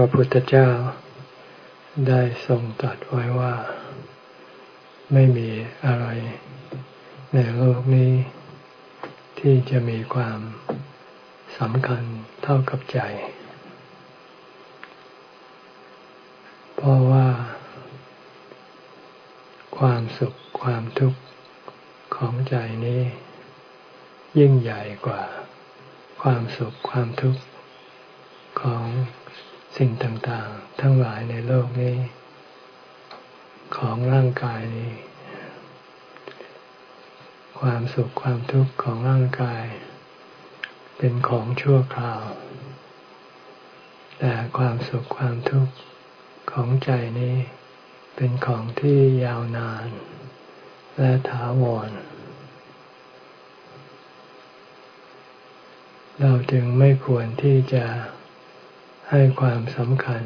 ระพุทธเจ้า ได้ทรงตรัสไว้ว่า ไม่มีอะไร ในโลกนี้ ที่จะมีความสำคัญเท่ากับใจ เพราะว่า ความสุขความทุกข์ของใจนี้ ยิ่งใหญ่กว่า ความสุขความทุกข์ของ สิ่งต่างๆ ทั้งหลายในโลกนี้ ของร่างกายนี้ ความสุขความทุกข์ของร่างกาย เป็นของชั่วคราว แต่ความสุขความทุกข์ของใจนี้ เป็นของที่ยาวนาน และถาวรเราจึงไม่ควรที่จะ ให้ความสำคัญ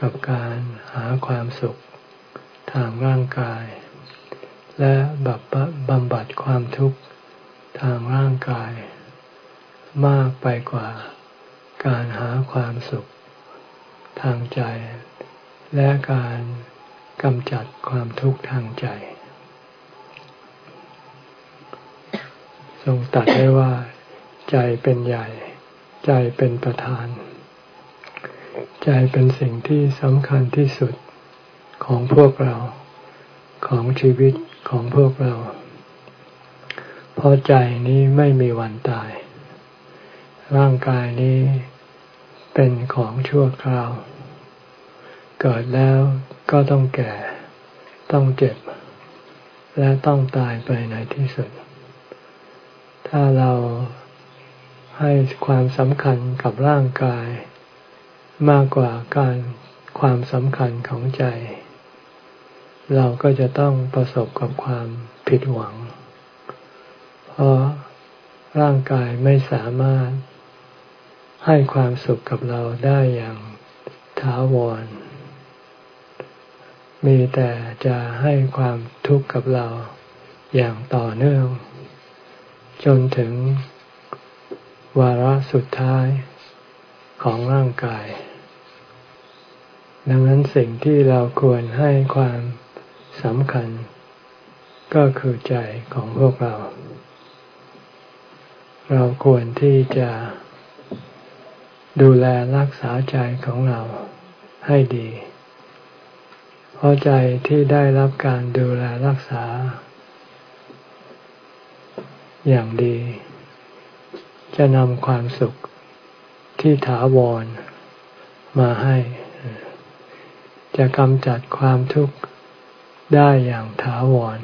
กับการหาความสุขทางร่างกาย และบับบำบัดความทุกข์ทางร่างกาย มากไปกว่าการหาความสุขทางใจ และการกำจัดความทุกข์ทางใจ ทรงตัดได้ว่า ใจเป็นใหญ่ ใจเป็นประธาน ใจเป็นสิ่งที่สำคัญที่สุดของพวกเราของชีวิตของพวกเรา เพราะใจนี้ไม่มีวันตาย ร่างกายนี้เป็นของชั่วคราว เกิดแล้วก็ต้องแก่ ต้องเจ็บ และต้องตายไปในที่สุด ถ้าเราให้ความสำคัญกับร่างกาย มากกว่าการความสำคัญของใจ เราก็จะต้องประสบกับความผิดหวัง เพราะร่างกายไม่สามารถให้ความสุขกับเราได้อย่างถาวร มีแต่จะให้ความทุกข์กับเราอย่างต่อเนื่อง จนถึงวาระสุดท้ายของร่างกาย ดังนั้นสิ่งที่เราควรให้ความสำคัญ ก็คือใจของพวกเรา เราควรที่จะดูแลรักษาใจของเราให้ดี เพราะใจที่ได้รับการดูแลรักษา อย่างดี จะนำความสุขที่ถาวรมาให้ จะกำจัดความทุกข์ได้อย่างถาวร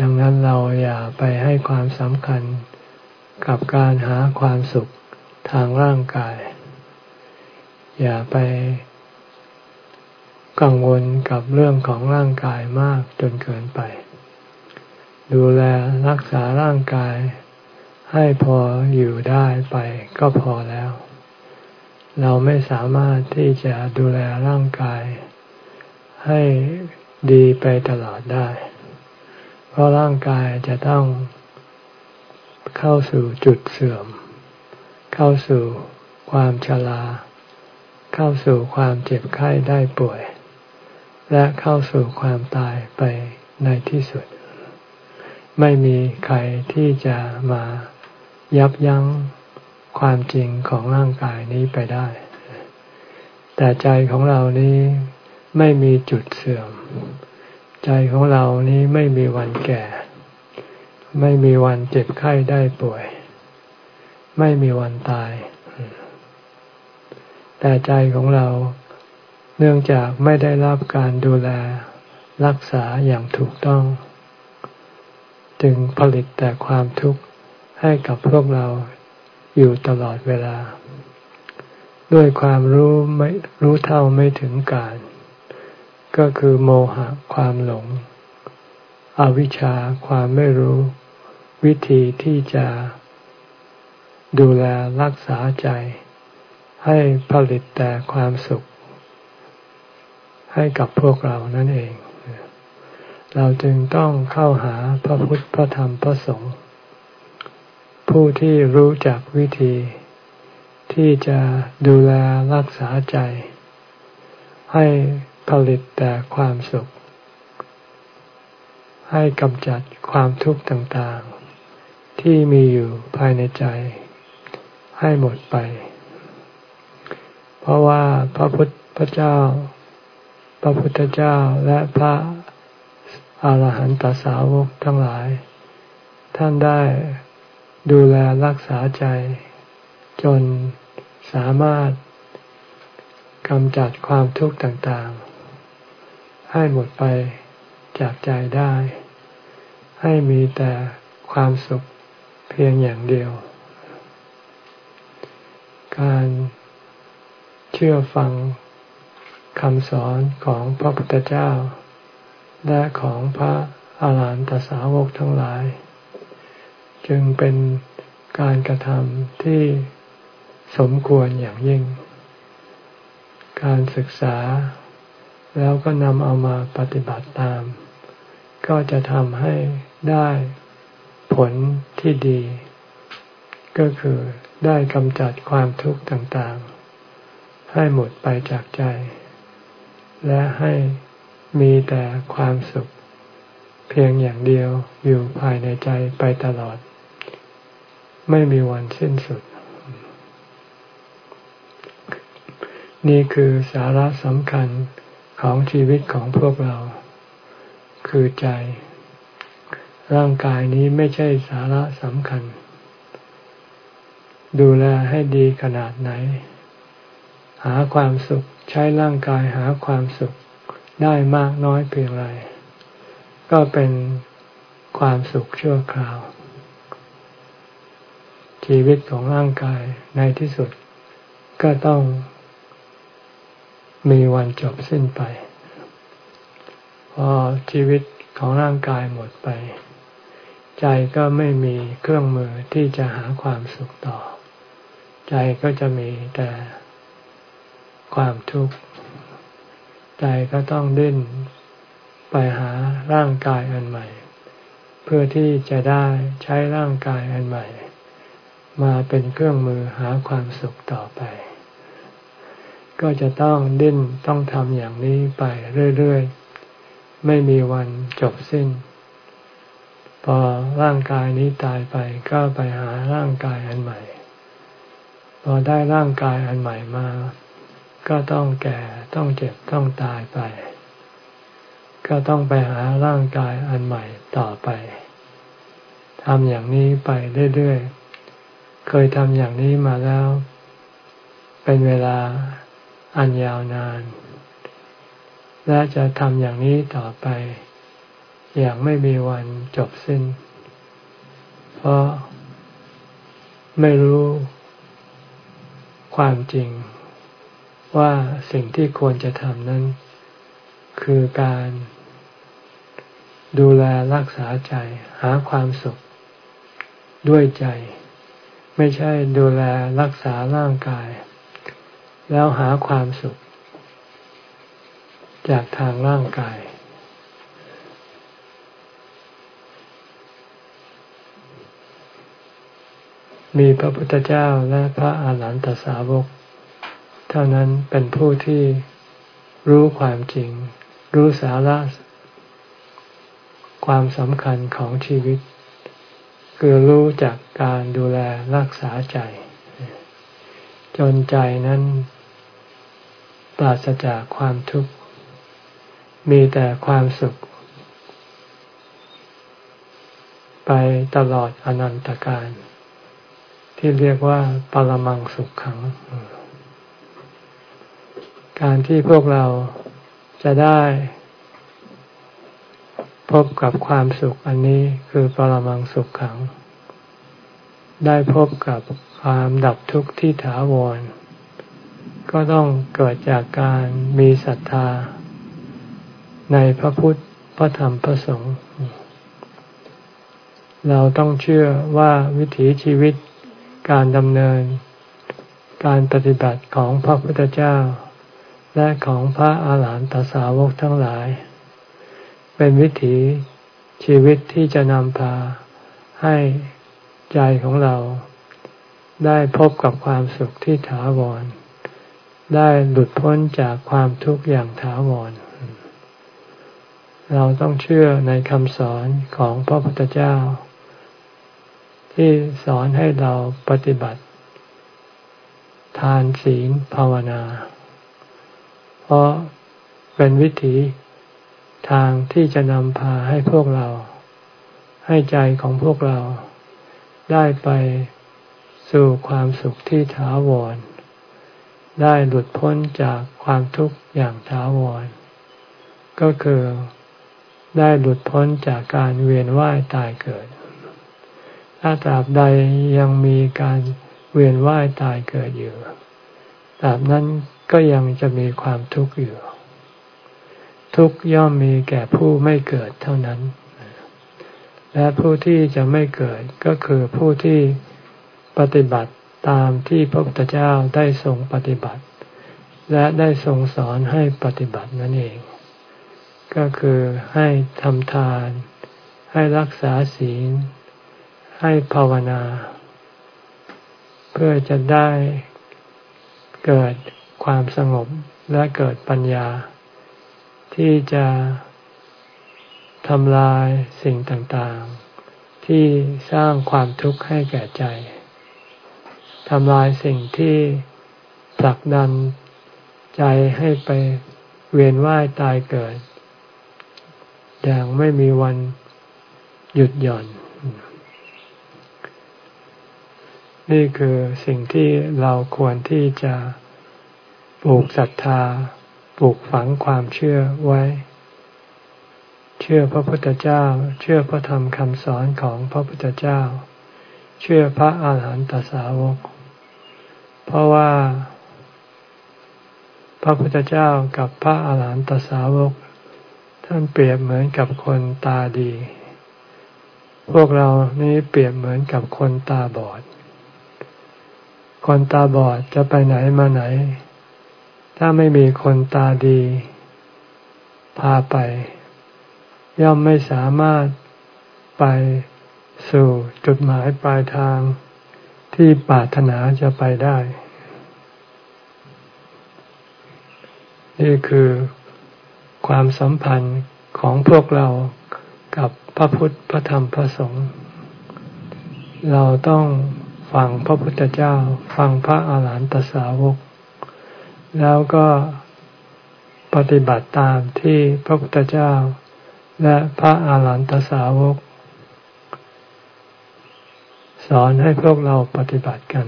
ดังนั้นเราอย่าไปให้ความสำคัญกับการหาความสุขทางร่างกาย อย่าไปกังวลกับเรื่องของร่างกายมากจนเกินไป ดูแลรักษาร่างกายให้พออยู่ได้ไปก็พอแล้ว เราไม่สามารถที่จะดูแลร่างกาย ให้ดีไปตลอดได้ เพราะร่างกายจะต้องเข้าสู่จุดเสื่อม เข้าสู่ความชรา เข้าสู่ความเจ็บไข้ได้ป่วย และเข้าสู่ความตายไปในที่สุด ไม่มีใครที่จะมายับยั้ง ความจริงของร่างกายนี้ไปได้ แต่ใจของเรานี้ไม่มีจุดเสื่อม ใจของเรานี้ไม่มีวันแก่ ไม่มีวันเจ็บไข้ได้ป่วย ไม่มีวันตาย แต่ใจของเราเนื่องจากไม่ได้รับการดูแลรักษาอย่างถูกต้อง จึงผลิตแต่ความทุกข์ให้กับพวกเรา อยู่ตลอดเวลา ด้วยความรู้ไม่รู้เท่าไม่ถึงการ ก็คือโมหะความหลง อวิชชาความไม่รู้ วิธีที่จะดูแลรักษาใจ ให้ผลิตแต่ความสุข ให้กับพวกเรานั่นเอง เราจึงต้องเข้าหาพระพุทธพระธรรมพระสงฆ์ ผู้ที่รู้จักวิธี ที่จะดูแลรักษาใจ ให้ผลิตแต่ความสุข ให้กำจัดความทุกข์ต่างๆ ที่มีอยู่ภายในใจ ให้หมดไป เพราะว่าพระพุทธเจ้า พระพุทธเจ้าและพระอาหารหันตสาวกทั้งหลาย ท่านได้ ดูแลรักษาใจ จนสามารถกำจัดความทุกข์ต่างๆ ให้หมดไปจากใจได้ ให้มีแต่ความสุขเพียงอย่างเดียว การเชื่อฟังคำสอนของพระพุทธเจ้า และของพระอาหารหันตสาวกทั้งหลาย จึงเป็นการกระทำที่สมควรอย่างยิ่ง การศึกษา แล้วก็นำเอามาปฏิบัติตาม ก็จะทำให้ได้ผลที่ดี ก็คือได้กำจัดความทุกข์ต่างๆ ให้หมดไปจากใจ และให้มีแต่ความสุข เพียงอย่างเดียวอยู่ภายในใจไปตลอด ไม่มีวันสิ้นสุด นี่คือสาระสำคัญของชีวิตของพวกเรา คือใจ ร่างกายนี้ไม่ใช่สาระสำคัญ ดูแลให้ดีขนาดไหน หาความสุขใช้ร่างกายหาความสุขได้มากน้อยเพียงไร ก็เป็นความสุขชั่วคราว ชีวิตของร่างกายในที่สุดก็ต้อง มีวันจบสิ้นไป พอชีวิตของร่างกายหมดไป ใจก็ไม่มีเครื่องมือที่จะหาความสุขต่อ ใจก็จะมีแต่ความทุกข์ ใจก็ต้องดิ้นไปหาร่างกายอันใหม่ เพื่อที่จะได้ใช้ร่างกายอันใหม่ มาเป็นเครื่องมือหาความสุขต่อไป ก็จะต้องดิ้นต้องทำอย่างนี้ไปเรื่อยๆ ไม่มีวันจบสิ้น พอร่างกายนี้ตายไปก็ไปหาร่างกายอันใหม่ พอได้ร่างกายอันใหม่มา ก็ต้องแก่ต้องเจ็บต้องตายไป ก็ต้องไปหาร่างกายอันใหม่ต่อไปทำอย่างนี้ไปเรื่อยๆ เคยทำอย่างนี้มาแล้ว เป็นเวลาอันยาวนาน และจะทำอย่างนี้ต่อไป อย่างไม่มีวันจบสิ้น เพราะไม่รู้ความจริงว่าสิ่งที่ควรจะทำนั้น คือการดูแลรักษาใจหาความสุขด้วยใจ ไม่ใช่ดูแลรักษาร่างกาย แล้วหาความสุข จากทางร่างกาย มีพระพุทธเจ้าและพระอาหารหันตสาวก เท่านั้นเป็นผู้ที่รู้ความจริง รู้สาระความสำคัญของชีวิต คือรู้จากการดูแลรักษาใจ จนใจนั้นปราศจากความทุกข์ มีแต่ความสุข ไปตลอดอนันตการ ที่เรียกว่าปรมังสุขขัง การที่พวกเราจะได้ พบกับความสุขอันนี้คือปรมังสุขขัง ได้พบกับความดับทุกข์ที่ถาวร ก็ต้องเกิดจากการมีศรัทธา ในพระพุทธพระธรรมพระสงฆ์เราต้องเชื่อว่าวิถีชีวิตการดำเนิน การปฏิบัติของพระพุทธเจ้า และของพระอาหารหันตสาวกทั้งหลาย เป็นวิถีชีวิตที่จะนำพาให้ใจของเรา ได้พบกับความสุขที่ถาวร ได้หลุดพ้นจากความทุกข์อย่างถาวร เราต้องเชื่อในคำสอนของพระพุทธเจ้า ที่สอนให้เราปฏิบัติ ทานศีลภาวนา เพราะเป็นวิถี ทางที่จะนำพาให้พวกเรา ให้ใจของพวกเรา ได้ไปสู่ความสุขที่ถาวร ได้หลุดพ้นจากความทุกข์อย่างถาวร ก็คือได้หลุดพ้นจากการเวียนว่ายตายเกิด ถ้าตราบใดยังมีการเวียนว่ายตายเกิดอยู่ตราบนั้นก็ยังจะมีความทุกข์อยู่ ทุกย่อมมีแก่ผู้ไม่เกิดเท่านั้น และผู้ที่จะไม่เกิดก็คือผู้ที่ปฏิบัติตามที่พระพุทธเจ้าได้ทรงปฏิบัติ และได้ทรงสอนให้ปฏิบัตินั่นเอง ก็คือให้ทำทาน ให้รักษาศีล ให้ภาวนา เพื่อจะได้เกิดความสงบและเกิดปัญญา ที่จะทำลายสิ่งต่างๆ ที่สร้างความทุกข์ให้แก่ใจทำลายสิ่งที่ผลักดันใจให้ไปเวียนว่ายตายเกิด อย่างไม่มีวันหยุดหย่อน นี่คือสิ่งที่เราควรที่จะปลูกศรัทธา ลูกฝังความเชื่อไว้ เชื่อพระพุทธเจ้า เชื่อพระธรรมคำสอนของพระพุทธเจ้า เชื่อพระอาหารหันตสาวก เพราะว่า พระพุทธเจ้ากับพระอาหารหันตสาวก ท่านเปรียบเหมือนกับคนตาดี พวกเรานี้เปรียบเหมือนกับคนตาบอด คนตาบอดจะไปไหนมาไหน ถ้าไม่มีคนตาดี พาไป ย่อมไม่สามารถไปสู่จุดหมายปลายทางที่ปรารถนาจะไปได้ นี่คือความสัมพันธ์ของพวกเรากับพระพุทธพระธรรมพระสงฆ์เราต้องฟังพระพุทธเจ้า ฟังพระอาหารหันตสาวก แล้วก็ปฏิบัติตามที่พระพุทธเจ้า และพระอาหารหันตสาวก สอนให้พวกเราปฏิบัติกัน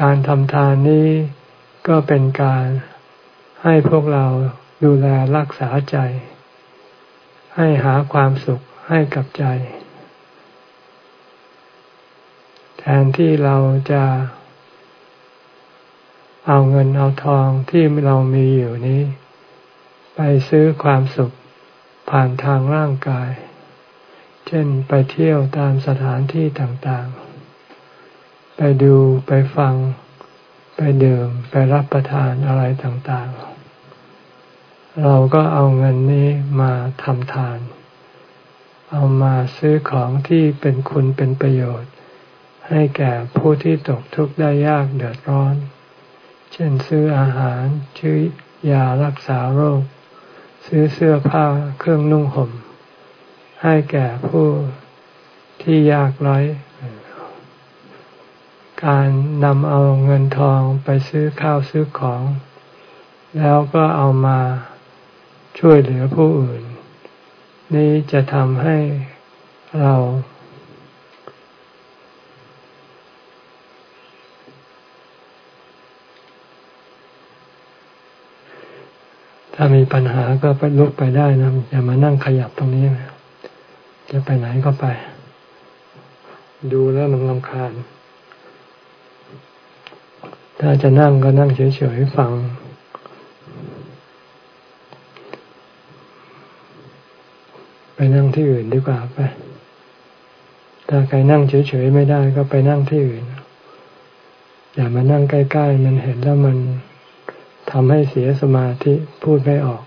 การทำทานนี้ก็เป็นการให้พวกเราดูแลรักษาใจ ให้หาความสุขให้กับใจ แทนที่เราจะ เอาเงินเอาทองที่เรามีอยู่นี้ ไปซื้อความสุขผ่านทางร่างกาย เช่นไปเที่ยวตามสถานที่ต่างๆ ไปดูไปฟัง ไปดื่มไปรับประทานอะไรต่างๆ เราก็เอาเงินนี้มาทำทาน เอามาซื้อของที่เป็นคุณเป็นประโยชน์ ให้แก่ผู้ที่ตกทุกข์ได้ยากเดือดร้อน เช่นซื้ออาหารซื้อยารักษาโรค ซื้อเสื้อผ้าเครื่องนุ่งห่ม ให้แก่ผู้ที่ยากไร้ การนำเอาเงินทองไปซื้อข้าวซื้อของ แล้วก็เอามาช่วยเหลือผู้อื่น นี้จะทำให้เรา ถ้ามีปัญหาก็ไปลุกไปได้นะอย่ามานั่งขยับตรงนี้นะจะไปไหนก็ไป ดูแล้วมันลำคาญ ถ้าจะนั่งก็นั่งเฉยๆฟัง ไปนั่งที่อื่นดีกว่าไป ถ้าใครนั่งเฉยๆไม่ได้ก็ไปนั่งที่อื่น อย่ามานั่งใกล้ๆ มันเห็นแล้วมัน ทำให้เสียสมาธิพูดไม่ออก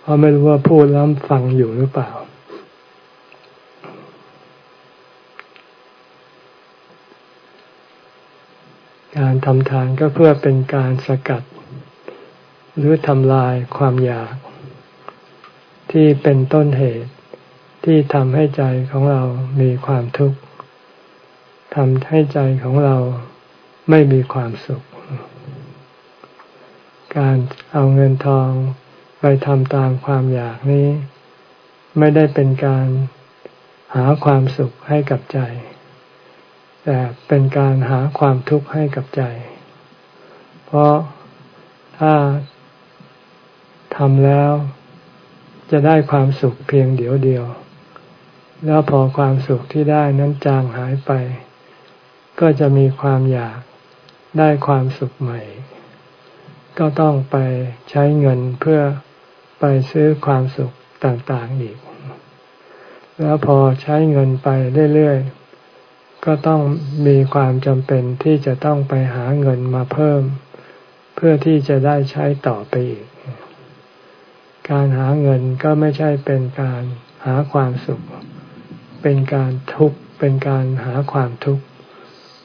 เพราะไม่รู้ว่าพูดแล้วฟังอยู่หรือเปล่า การทำทานก็เพื่อเป็นการสกัด หรือทำลายความอยาก ที่เป็นต้นเหตุที่ทำให้ใจของเรามีความทุกข์ทำให้ใจของเราไม่มีความสุข การเอาเงินทองไปทำตามความอยากนี้ ไม่ได้เป็นการหาความสุขให้กับใจ แต่เป็นการหาความทุกข์ให้กับใจ เพราะถ้าทำแล้วจะได้ความสุขเพียงเดียวเดียว แล้วพอความสุขที่ได้นั้นจางหายไป ก็จะมีความอยากได้ความสุขใหม่ ก็ต้องไปใช้เงินเพื่อไปซื้อความสุขต่างๆอีก แล้วพอใช้เงินไปเรื่อยๆ ก็ต้องมีความจำเป็นที่จะต้องไปหาเงินมาเพิ่ม เพื่อที่จะได้ใช้ต่อไปอีก การหาเงินก็ไม่ใช่เป็นการหาความสุข เป็นการทุกข์ เป็นการหาความทุกข์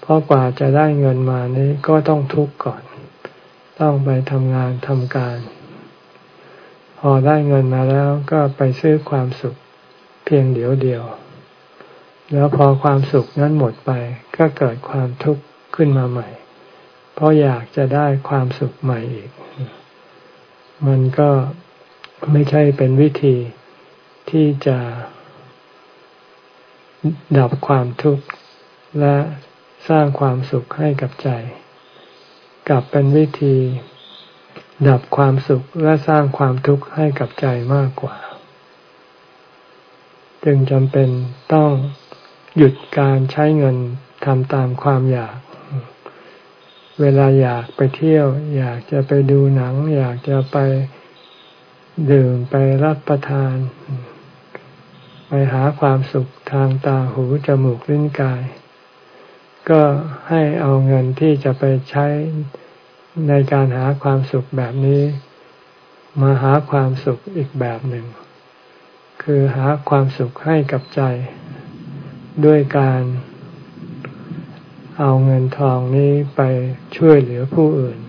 เพราะกว่าจะได้เงินมานี้ก็ต้องทุกข์ก่อน ต้องไปทำงานทำการ พอได้เงินมาแล้วก็ไปซื้อความสุขเพียงเดียวเดียว แล้วพอความสุขนั้นหมดไปก็เกิดความทุกข์ขึ้นมาใหม่ เพราะอยากจะได้ความสุขใหม่อีก มันก็ไม่ใช่เป็นวิธีที่จะดับความทุกข์และสร้างความสุขให้กับใจ กลับเป็นวิธี ดับความสุขและสร้างความทุกข์ให้กับใจมากกว่า จึงจำเป็นต้องหยุดการใช้เงินทำตามความอยาก เวลาอยากไปเที่ยว อยากจะไปดูหนัง อยากจะไปดื่มไปรับประทาน ไปหาความสุขทางตาหูจมูกลิ้นกาย ก็ให้เอาเงินที่จะไปใช้ ในการหาความสุขแบบนี้ มาหาความสุขอีกแบบหนึ่ง คือหาความสุขให้กับใจ ด้วยการเอาเงินทองนี้ไปช่วยเหลือผู้อื่น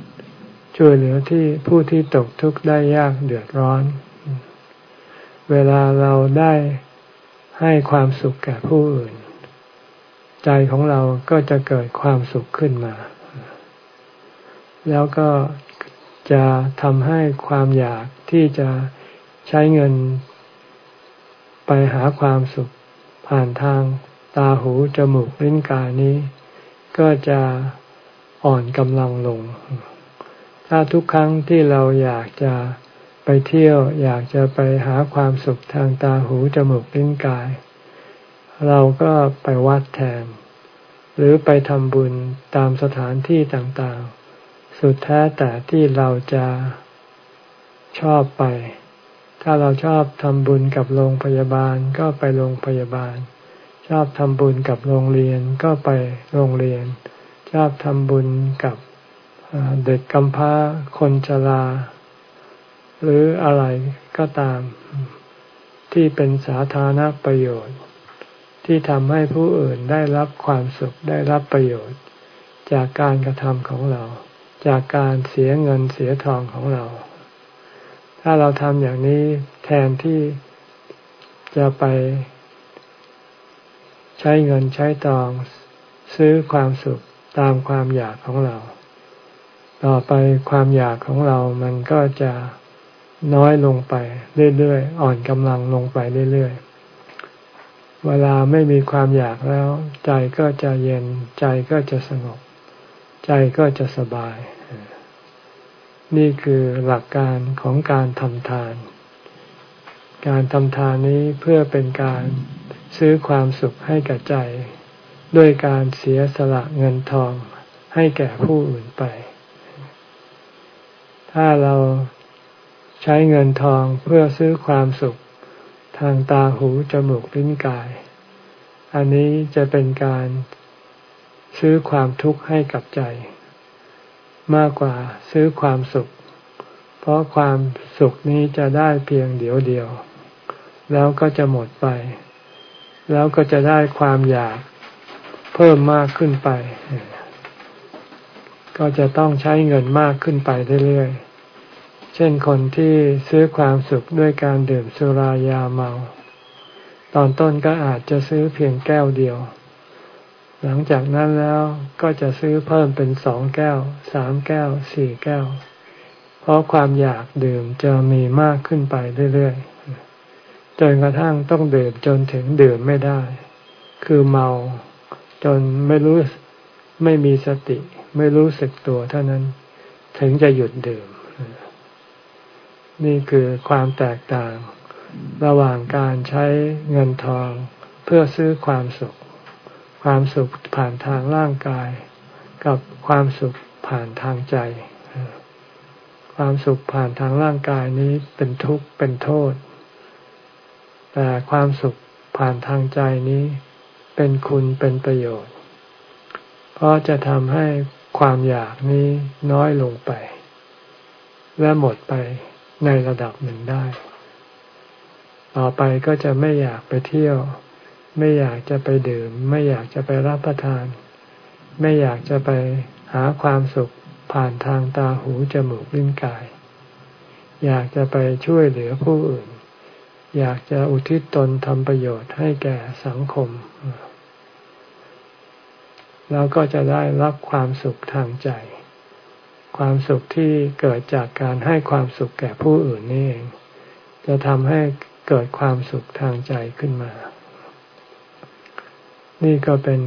ช่วยเหลือที่ผู้ที่ตกทุกข์ได้ยากเดือดร้อน เวลาเราได้ให้ความสุขแก่ผู้อื่น ใจของเราก็จะเกิดความสุขขึ้นมา แล้วก็จะทำให้ความอยากที่จะใช้เงินไปหาความสุขผ่านทางตาหูจมูกลิ้นกายนี้ ก็จะอ่อนกำลังลง ถ้าทุกครั้งที่เราอยากจะไปเที่ยว อยากจะไปหาความสุขทางตาหูจมูกลิ้นกาย เราก็ไปวัดแทน หรือไปทำบุญตามสถานที่ต่างๆ สุดแท้แต่ที่เราจะชอบไป ถ้าเราชอบทำบุญกับโรงพยาบาลก็ไปโรงพยาบาล ชอบทำบุญกับโรงเรียนก็ไปโรงเรียน ชอบทำบุญกับเด็กกำพร้าคนชราหรืออะไรก็ตาม ที่เป็นสาธารณประโยชน์ ที่ทำให้ผู้อื่นได้รับความสุขได้รับประโยชน์ จากการกระทำของเรา จากการเสียเงินเสียทองของเรา ถ้าเราทำอย่างนี้แทนที่จะไป ใช้เงินใช้ทอง ซื้อความสุขตามความอยากของเรา ต่อไปความอยากของเรามันก็จะน้อยลงไปเรื่อยๆ อ่อนกำลังลงไปเรื่อยๆ เวลาไม่มีความอยากแล้ว ใจก็จะเย็นใจก็จะสงบ ใจก็จะสบาย นี่คือหลักการของการทำทาน การทำทานนี้เพื่อเป็นการซื้อความสุขให้กับใจ ด้วยการเสียสละเงินทองให้แก่ผู้อื่นไป ถ้าเราใช้เงินทองเพื่อซื้อความสุขทางตาหูจมูกลิ้นกาย อันนี้จะเป็นการ ซื้อความทุกข์ให้กับใจ มากกว่าซื้อความสุข เพราะความสุขนี้จะได้เพียงเดียวเดียว แล้วก็จะหมดไป แล้วก็จะได้ความอยากเพิ่มมากขึ้นไป ก็จะต้องใช้เงินมากขึ้นไปเรื่อยๆ เช่นคนที่ซื้อความสุขด้วยการดื่มสุรายาเมา ตอนต้นก็อาจจะซื้อเพียงแก้วเดียว หลังจากนั้นแล้วก็จะซื้อเพิ่มเป็นสองแก้ว สามแก้ว สี่แก้ว เพราะความอยากดื่มจะมีมากขึ้นไปเรื่อยๆ จนกระทั่งต้องดื่มจนถึงดื่มไม่ได้ คือเมา จนไม่รู้ไม่มีสติ ไม่รู้สึกตัวเท่านั้น ถึงจะหยุดดื่ม นี่คือความแตกต่าง ระหว่างการใช้เงินทองเพื่อซื้อความสุข ความสุขผ่านทางร่างกาย กับความสุขผ่านทางใจ ความสุขผ่านทางร่างกายนี้เป็นทุกข์เป็นโทษ แต่ความสุขผ่านทางใจนี้เป็นคุณเป็นประโยชน์ เพราะจะทำให้ความอยากนี้น้อยลงไป และหมดไปในระดับหนึ่งได้ ต่อไปก็จะไม่อยากไปเที่ยว ไม่อยากจะไปดื่ม ไม่อยากจะไปรับประทาน ไม่อยากจะไปหาความสุขผ่านทางตาหูจมูกลิ้นกาย อยากจะไปช่วยเหลือผู้อื่น อยากจะอุทิศตนทำประโยชน์ให้แก่สังคม แล้วก็จะได้รับความสุขทางใจ ความสุขที่เกิดจากการให้ความสุขแก่ผู้อื่นนี่เอง จะทำให้เกิดความสุขทางใจขึ้นมา นี่ก็เป็น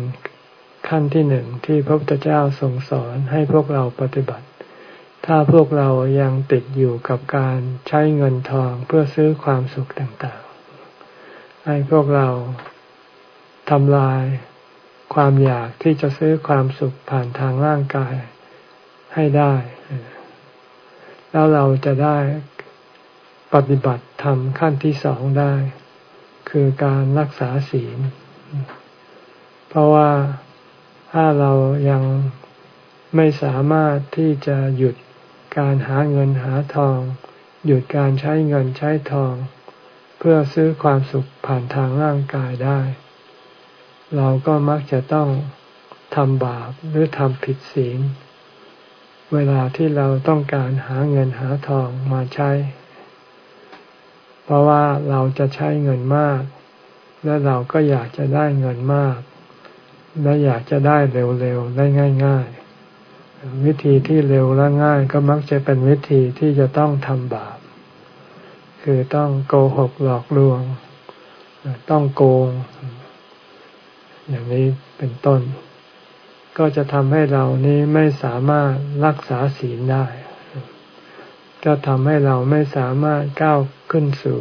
ขั้นที่หนึ่งที่พระพุทธเจ้าทรงสอนให้พวกเราปฏิบัติ ถ้าพวกเรายังติดอยู่กับการใช้เงินทองเพื่อซื้อความสุขต่างๆ ให้พวกเราทำลายความอยากที่จะซื้อความสุขผ่านทางร่างกายให้ได้ แล้วเราจะได้ปฏิบัติทำขั้นที่สองได้ คือการรักษาศีล เพราะว่าถ้าเรายังไม่สามารถที่จะหยุดการหาเงินหาทอง หยุดการใช้เงินใช้ทอง เพื่อซื้อความสุขผ่านทางร่างกายได้ เราก็มักจะต้องทำบาปหรือทำผิดศีล เวลาที่เราต้องการหาเงินหาทองมาใช้ เพราะว่าเราจะใช้เงินมาก และเราก็อยากจะได้เงินมาก และอยากจะได้เร็วๆ ได้ง่าย ๆ วิธีที่เร็วและง่ายก็มักจะเป็นวิธีที่จะต้องทำบาป คือต้องโกหกหลอกลวง ต้องโกง อย่างนี้เป็นต้น ก็จะทำให้เรานี้ไม่สามารถรักษาศีลได้ ก็ทำให้เราไม่สามารถก้าวขึ้นสู่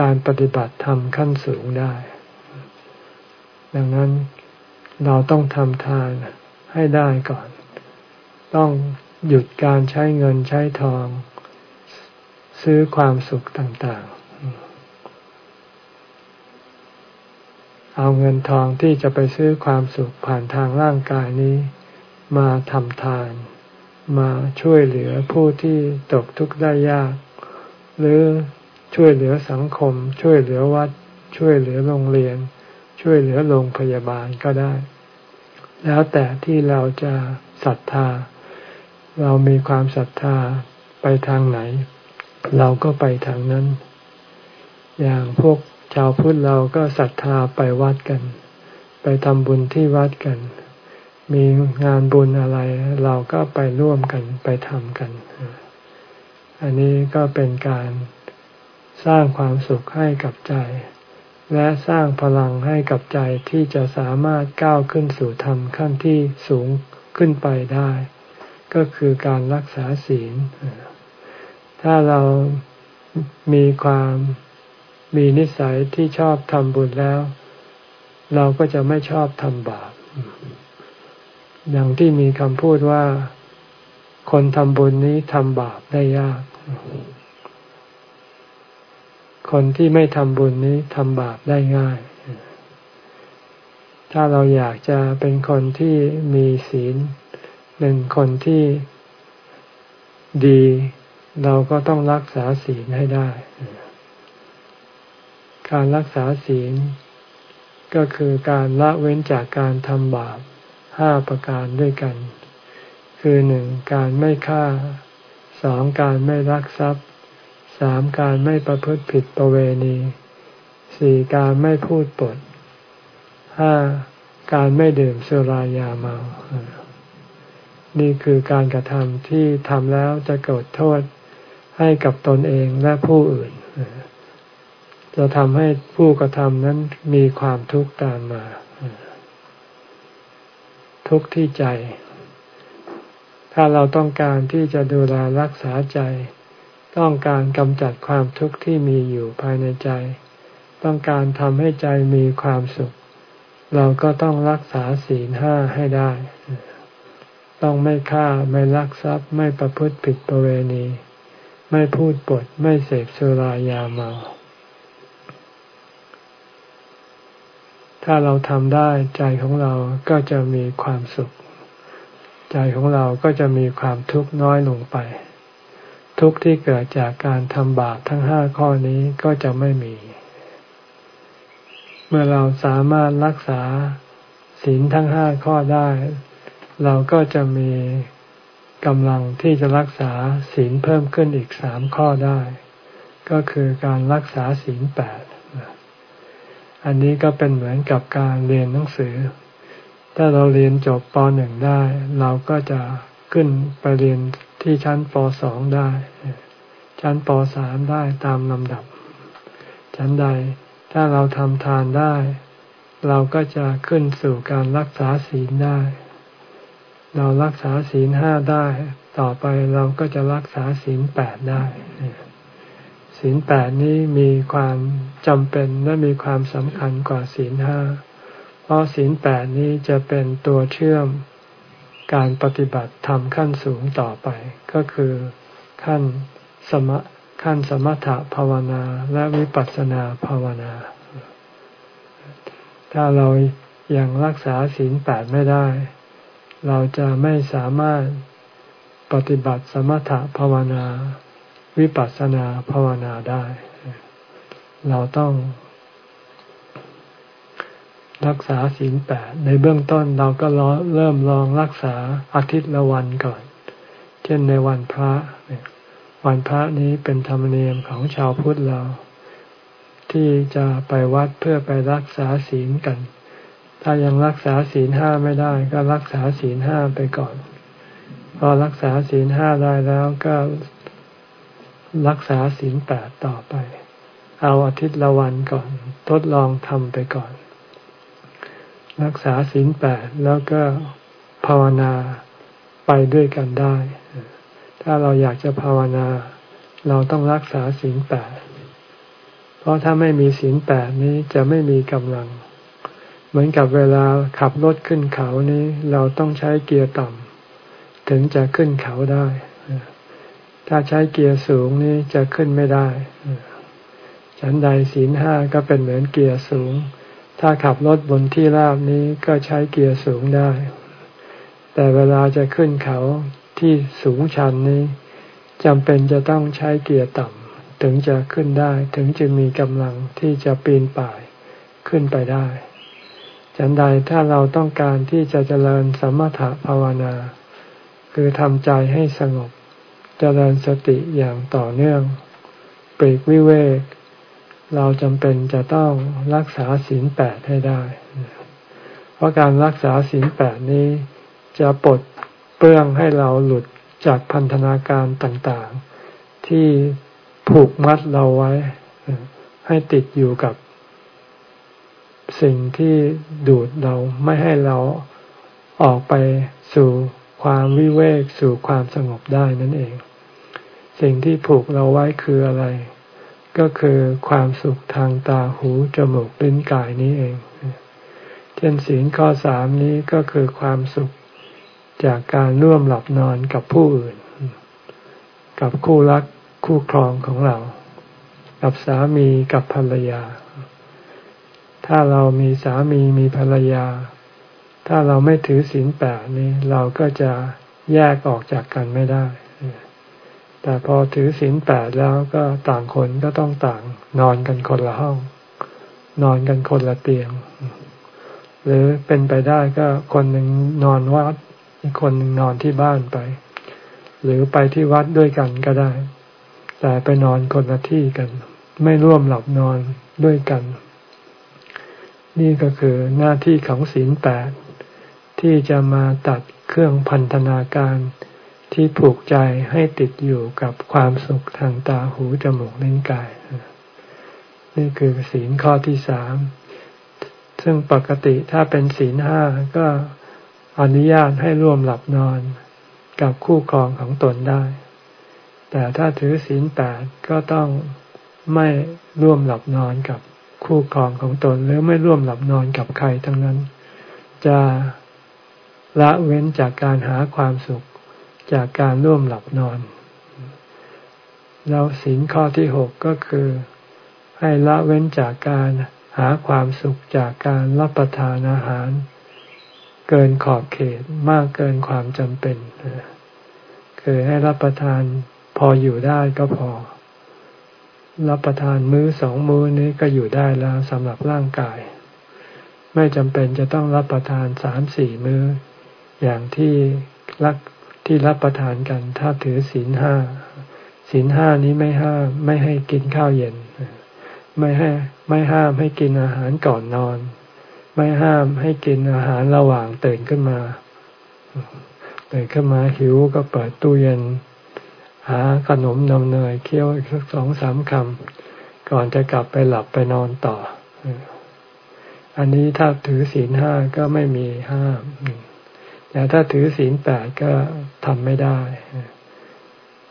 การปฏิบัติธรรมขั้นสูงได้ ดังนั้น เราต้องทำทานให้ได้ก่อน ต้องหยุดการใช้เงินใช้ทอง ซื้อความสุขต่างๆ เอาเงินทองที่จะไปซื้อความสุขผ่านทางร่างกายนี้ มาทำทาน มาช่วยเหลือผู้ที่ตกทุกข์ได้ยาก หรือช่วยเหลือสังคม ช่วยเหลือวัด ช่วยเหลือโรงเรียน ช่วยเหลือโรงพยาบาลก็ได้ แล้วแต่ที่เราจะศรัทธา เรามีความศรัทธาไปทางไหน เราก็ไปทางนั้น อย่างพวกชาวพุทธเราก็ศรัทธาไปวัดกัน ไปทำบุญที่วัดกัน มีงานบุญอะไร เราก็ไปร่วมกันไปทำกัน อันนี้ก็เป็นการสร้างความสุขให้กับใจ และสร้างพลังให้กับใจที่จะสามารถก้าวขึ้นสู่ธรรมขั้นที่สูงขึ้นไปได้ ก็คือการรักษาศีล ถ้าเรามีความมีนิสัยที่ชอบทำบุญแล้ว เราก็จะไม่ชอบทำบาป อย่างที่มีคำพูดว่า คนทำบุญนี้ทำบาปได้ยาก คนที่ไม่ทำบุญนี้ทำบาปได้ง่าย ถ้าเราอยากจะเป็นคนที่มีศีล เป็นคนที่ดี เราก็ต้องรักษาศีลให้ได้ การรักษาศีล ก็คือการละเว้นจากการทำบาปห้าประการด้วยกัน คือหนึ่งการไม่ฆ่าสองการไม่รักทรัพย์ สามการไม่ประพฤติผิดประเวณีสี่การไม่พูดปดห้าการไม่ดื่มสุรายาเมา นี่คือการกระทำที่ทำแล้วจะเกิดโทษให้กับตนเองและผู้อื่น จะทำให้ผู้กระทำนั้นมีความทุกข์ตามมา ทุกข์ที่ใจ ถ้าเราต้องการที่จะดูแลรักษาใจ ต้องการกำจัดความทุกข์ที่มีอยู่ภายในใจ ต้องการทำให้ใจมีความสุข เราก็ต้องรักษาศีลห้าให้ได้ ต้องไม่ฆ่าไม่ลักทรัพย์ไม่ประพฤติผิดประเวณี ไม่พูดปดไม่เสพสุรายาเมา ถ้าเราทำได้ใจของเราก็จะมีความสุข ใจของเราก็จะมีความทุกข์น้อยลงไป ทุกข์ที่เกิดจากการทำบาปทั้งห้าข้อนี้ก็จะไม่มี เมื่อเราสามารถรักษาศีลทั้งห้าข้อได้ เราก็จะมีกำลังที่จะรักษาศีลเพิ่มขึ้นอีกสามข้อได้ ก็คือการรักษาศีลแปดอันนี้ก็เป็นเหมือนกับการเรียนหนังสือ ถ้าเราเรียนจบปหนึ่งได้ เราก็จะขึ้นไปเรียน ที่ชั้นปสองได้ ชั้นปสามได้ตามลำดับ ชั้นใดถ้าเราทำทานได้ เราก็จะขึ้นสู่การรักษาศีลได้ เรารักษาศีลห้าได้ ต่อไปเราก็จะรักษาศีลแปดได้ศีลแปดนี้มีความจำเป็นและมีความสำคัญกว่าศีลห้า เพราะศีลแปดนี้จะเป็นตัวเชื่อม การปฏิบัติธรรมขั้นสูงต่อไป ก็คือขั้นสมขั้นสมถะภาวนาและวิปัสสนาภาวนา ถ้าเรายัางรักษาศีลแปดไม่ได้ เราจะไม่สามารถปฏิบัติสมถะภาวนา วิปัสสนาภาวนาได้ เราต้อง รักษาศีลแปดในเบื้องต้นเราก็เริ่มลองรักษาอาทิตย์ละวันก่อน เช่นในวันพระวันพระนี้เป็นธรรมเนียมของชาวพุทธเรา ที่จะไปวัดเพื่อไปรักษาศีลกัน ถ้ายังรักษาศีลห้าไม่ได้ก็รักษาศีลห้าไปก่อน พอรักษาศีลห้าได้แล้วก็รักษาศีลแปดต่อไป เอาอาทิตย์ละวันก่อน ทดลองทำไปก่อน รักษาศีลแปดแล้วก็ภาวนาไปด้วยกันได้ ถ้าเราอยากจะภาวนา เราต้องรักษาศีลแปดเพราะถ้าไม่มีศีลแปดนี้จะไม่มีกำลัง เหมือนกับเวลาขับรถขึ้นเขานี้ เราต้องใช้เกียร์ต่ำถึงจะขึ้นเขาได้ ถ้าใช้เกียร์สูงนี้จะขึ้นไม่ได้ ฉันใดศีลห้าก็เป็นเหมือนเกียร์สูง ถ้าขับรถบนที่ราบนี้ก็ใช้เกียร์สูงได้ แต่เวลาจะขึ้นเขาที่สูงชันนี้จำเป็นจะต้องใช้เกียร์ต่ำถึงจะขึ้นได้ถึงจะมีกำลังที่จะปีนป่ายขึ้นไปได้ ฉันใดถ้าเราต้องการที่จะเจริญสมถภาวนา คือทำใจให้สงบ เจริญสติอย่างต่อเนื่องปรีกวิเวก เราจำเป็นจะต้องรักษาศีลแปดให้ได้ เพราะการรักษาศีลแปดนี้จะปลดเปลื้องให้เราหลุดจากพันธนาการต่างๆ ที่ผูกมัดเราไว้ ให้ติดอยู่กับสิ่งที่ดูดเราไม่ให้เราออกไปสู่ความวิเวกสู่ความสงบได้นั่นเอง สิ่งที่ผูกเราไว้คืออะไร ก็คือความสุขทางตาหูจมูกลิ้นกายนี้เอง เช่นศีลข้อสามนี้ก็คือความสุขจากการร่วมหลับนอนกับผู้อื่น กับคู่รักคู่ครองของเรา กับสามีกับภรรยา ถ้าเรามีสามีมีภรรยา ถ้าเราไม่ถือศีลแปดนี้เราก็จะแยกออกจากกันไม่ได้ แต่พอถือศีลแปดแล้วก็ต่างคนก็ต้องต่างนอนกันคนละห้อง นอนกันคนละเตียง หรือเป็นไปได้ก็คนหนึ่งนอนวัด อีกคนหนึ่งนอนที่บ้านไป หรือไปที่วัดด้วยกันก็ได้ แต่ไปนอนคนละที่กัน ไม่ร่วมหลับนอนด้วยกัน นี่ก็คือหน้าที่ของศีลแปดที่จะมาตัดเครื่องพันธนาการ ที่ผูกใจให้ติดอยู่กับความสุขทางตาหูจมูกลิ้นกาย นี่คือศีลข้อที่สาม ซึ่งปกติถ้าเป็นศีลห้าก็อนุญาตให้ร่วมหลับนอนกับคู่ครองของตนได้ แต่ถ้าถือศีลแปดก็ต้องไม่ร่วมหลับนอนกับคู่ครองของตน หรือไม่ร่วมหลับนอนกับใครทั้งนั้น จะละเว้นจากการหาความสุข จากการร่วมหลับนอน แล้วศีลข้อที่หกก็คือ ให้ละเว้นจากการหาความสุขจากการรับประทานอาหาร เกินขอบเขตมากเกินความจำเป็น คือให้รับประทานพออยู่ได้ก็พอ รับประทานมื้อสองมื้อนี้ก็อยู่ได้แล้วสำหรับร่างกาย ไม่จำเป็นจะต้องรับประทานสามสี่มื้อ อย่างที่รัก ที่รับประทานกัน ถ้าถือศีลห้าศีลห้านี้ไม่ห้ามไม่ให้กินข้าวเย็น ไม่ให้ไม่ห้ามให้กินอาหารก่อนนอน ไม่ห้ามให้กินอาหารระหว่างตื่นขึ้นมาตื่นขึ้นมาหิวก็เปิดตู้เย็น หาขนมนมเนยเคี้ยวอีกสักสองสามคำก่อนจะกลับไปหลับไปนอนต่อ อันนี้ถ้าถือศีลห้าก็ไม่มีห้าม แต่ถ้าถือศีลแปดก็ทำไม่ได้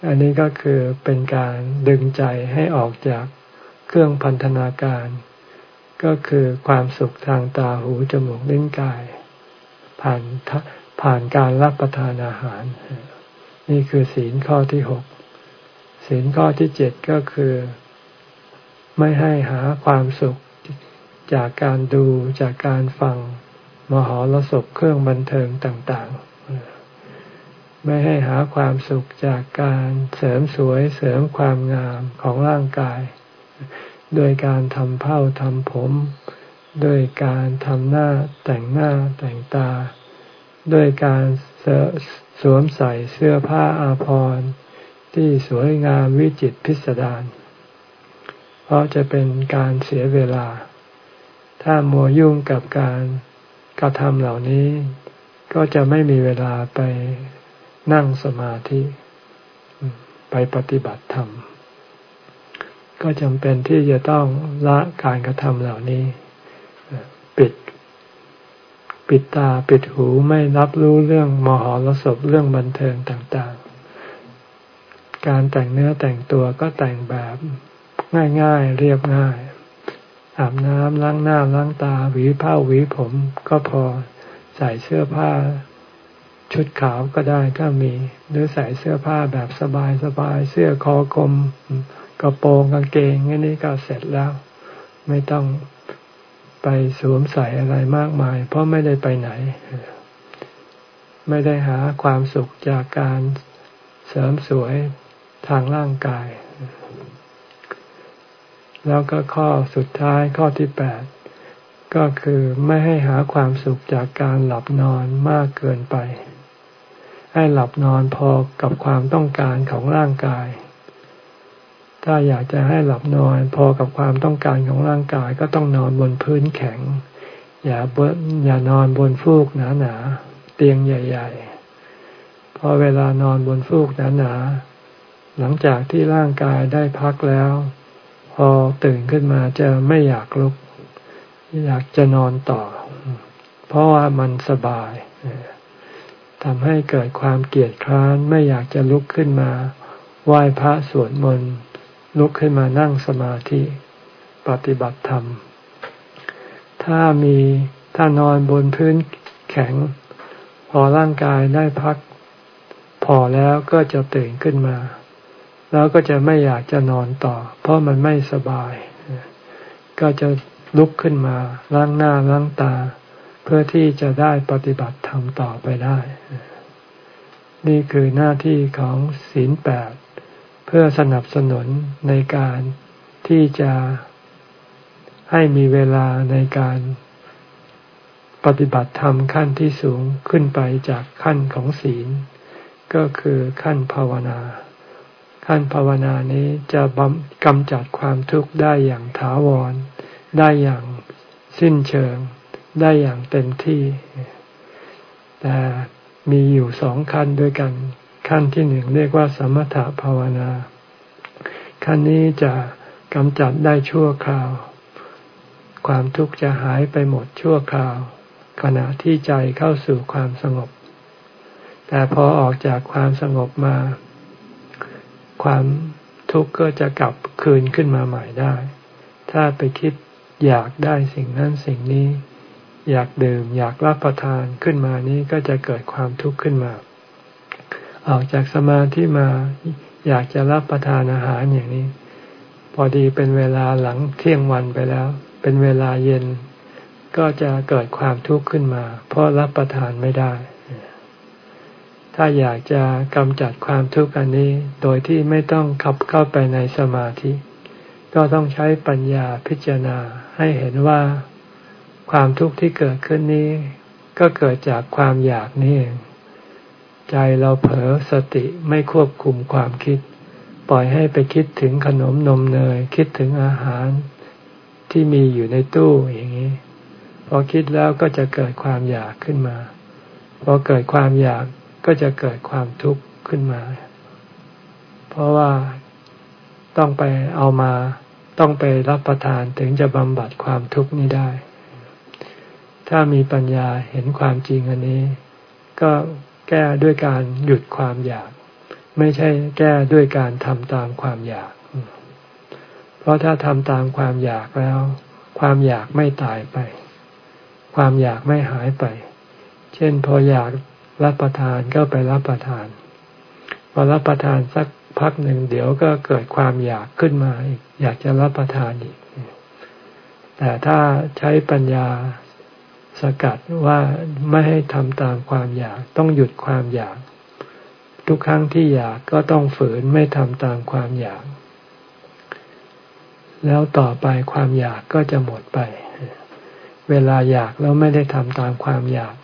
อันนี้ก็คือเป็นการดึงใจให้ออกจากเครื่องพันธนาการ ก็คือความสุขทางตาหูจมูกลิ้นกาย ผ่านผ่านการรับประทานอาหาร นี่คือศีลข้อที่หกศีลข้อที่เจ็ดก็คือ ไม่ให้หาความสุขจากการดูจากการฟัง มหรสพเครื่องบันเทิงต่างๆ ไม่ให้หาความสุขจากการเสริมสวยเสริมความงามของร่างกาย โดยการทำเผ้าทำผม โดยการทำหน้าแต่งหน้าแต่งตา โดยการสวมใส่เสื้อผ้าอาภรณ์ที่สวยงามวิจิตพิสดารเพราะจะเป็นการเสียเวลา ถ้ามัวยุ่งกับการ กระทำเหล่านี้ ก็จะไม่มีเวลาไปนั่งสมาธิ ไปปฏิบัติธรรม ก็จำเป็นที่จะต้องละการกระทำเหล่านี้ ปิด ปิดตาปิดหูไม่รับรู้เรื่องมหรสพเรื่องบันเทิงต่างๆ การแต่งเนื้อแต่งตัวก็แต่งแบบง่ายๆ เรียบง่าย อาบน้ำล้างหน้าล้างตาหวีผ้าหวีผมก็พอใส่เสื้อผ้าชุดขาวก็ได้ถ้ามี หรือใส่เสื้อผ้าแบบสบายสบายเสื้อคอกลมกระโปรงกางเกงนี่ก็เสร็จแล้ว ไม่ต้องไปสวมใส่อะไรมากมาย เพราะไม่ได้ไปไหน ไม่ได้หาความสุขจากการเสริมสวยทางร่างกาย แล้วก็ข้อสุดท้ายข้อที่แปดก็คือไม่ให้หาความสุขจากการหลับนอนมากเกินไป ให้หลับนอนพอกับความต้องการของร่างกาย ถ้าอยากจะให้หลับนอนพอกับความต้องการของร่างกายก็ต้องนอนบนพื้นแข็ง อย่าบนอย่านอนบนฟูกหนาๆเตียงใหญ่ ๆ พอเวลานอนบนฟูกหนาๆหลังจากที่ร่างกายได้พักแล้ว อตื่นขึ้นมาจะไม่อยากลุก อยากจะนอนต่อ เพราะว่ามันสบายทำให้เกิดความเกลียดคร้านไม่อยากจะลุกขึ้นมาไหว้พระสวดมนต์ลุกขึ้นมานั่งสมาธิปฏิบัติธรรม ถ้ามีถ้านอนบนพื้นแข็ง พอร่างกายได้พัก พอแล้วก็จะตื่นขึ้นมา แล้วก็จะไม่อยากจะนอนต่อ เพราะมันไม่สบาย ก็จะลุกขึ้นมาล้างหน้าล้างตา เพื่อที่จะได้ปฏิบัติธรรมต่อไปได้ นี่คือหน้าที่ของศีลแปดเพื่อสนับสนุนในการที่จะให้มีเวลาในการปฏิบัติธรรมขั้นที่สูงขึ้นไปจากขั้นของศีล ก็คือขั้นภาวนา ขั้นภาวนานี้จะกำจัดความทุกข์ได้อย่างถาวร ได้อย่างสิ้นเชิง ได้อย่างเต็มที่ แต่มีอยู่สองขั้นด้วยกัน ขั้นที่หนึ่งเรียกว่าสมถภาวนา ขั้นนี้จะกำจัดได้ชั่วคราว ความทุกข์จะหายไปหมดชั่วคราว ขณะที่ใจเข้าสู่ความสงบ แต่พอออกจากความสงบมา ความทุกข์ก็จะกลับคืนขึ้นมาใหม่ได้ ถ้าไปคิดอยากได้สิ่งนั้นสิ่งนี้ อยากดื่มอยากรับประทานขึ้นมานี้ก็จะเกิดความทุกข์ขึ้นมา ออกจากสมาธิมาอยากจะรับประทานอาหารอย่างนี้ พอดีเป็นเวลาหลังเที่ยงวันไปแล้ว เป็นเวลาเย็น ก็จะเกิดความทุกข์ขึ้นมา เพราะรับประทานไม่ได้ ถ้าอยากจะกำจัดความทุกข์อันนี้ โดยที่ไม่ต้องขับเข้าไปในสมาธิ ก็ต้องใช้ปัญญาพิจารณาให้เห็นว่า ความทุกข์ที่เกิดขึ้นนี้ ก็เกิดจากความอยากนี่เองใจเราเผลอสติไม่ควบคุมความคิด ปล่อยให้ไปคิดถึงขนมนมเนย คิดถึงอาหารที่มีอยู่ในตู้อย่างนี้พอคิดแล้วก็จะเกิดความอยากขึ้นมาพอเกิดความอยาก ก็จะเกิดความทุกข์ขึ้นมา เพราะว่าต้องไปเอามาต้องไปรับประทานถึงจะบำบัดความทุกข์นี้ได้ ถ้ามีปัญญาเห็นความจริงอันนี้ ก็แก้ด้วยการหยุดความอยาก ไม่ใช่แก้ด้วยการทำตามความอยาก เพราะถ้าทำตามความอยากแล้ว ความอยากไม่ตายไป ความอยากไม่หายไป เช่นพออยาก รับประทานก็ไปรับประทาน พอรับประทานสักพักหนึ่งเดี๋ยวก็เกิดความอยากขึ้นมาอีก อยากจะรับประทานอีก แต่ถ้าใช้ปัญญาสกัดว่าไม่ให้ทำตามความอยาก ต้องหยุดความอยาก ทุกครั้งที่อยากก็ต้องฝืนไม่ทำตามความอยาก แล้วต่อไปความอยากก็จะหมดไป เวลาอยากแล้วไม่ได้ทำตามความอยาก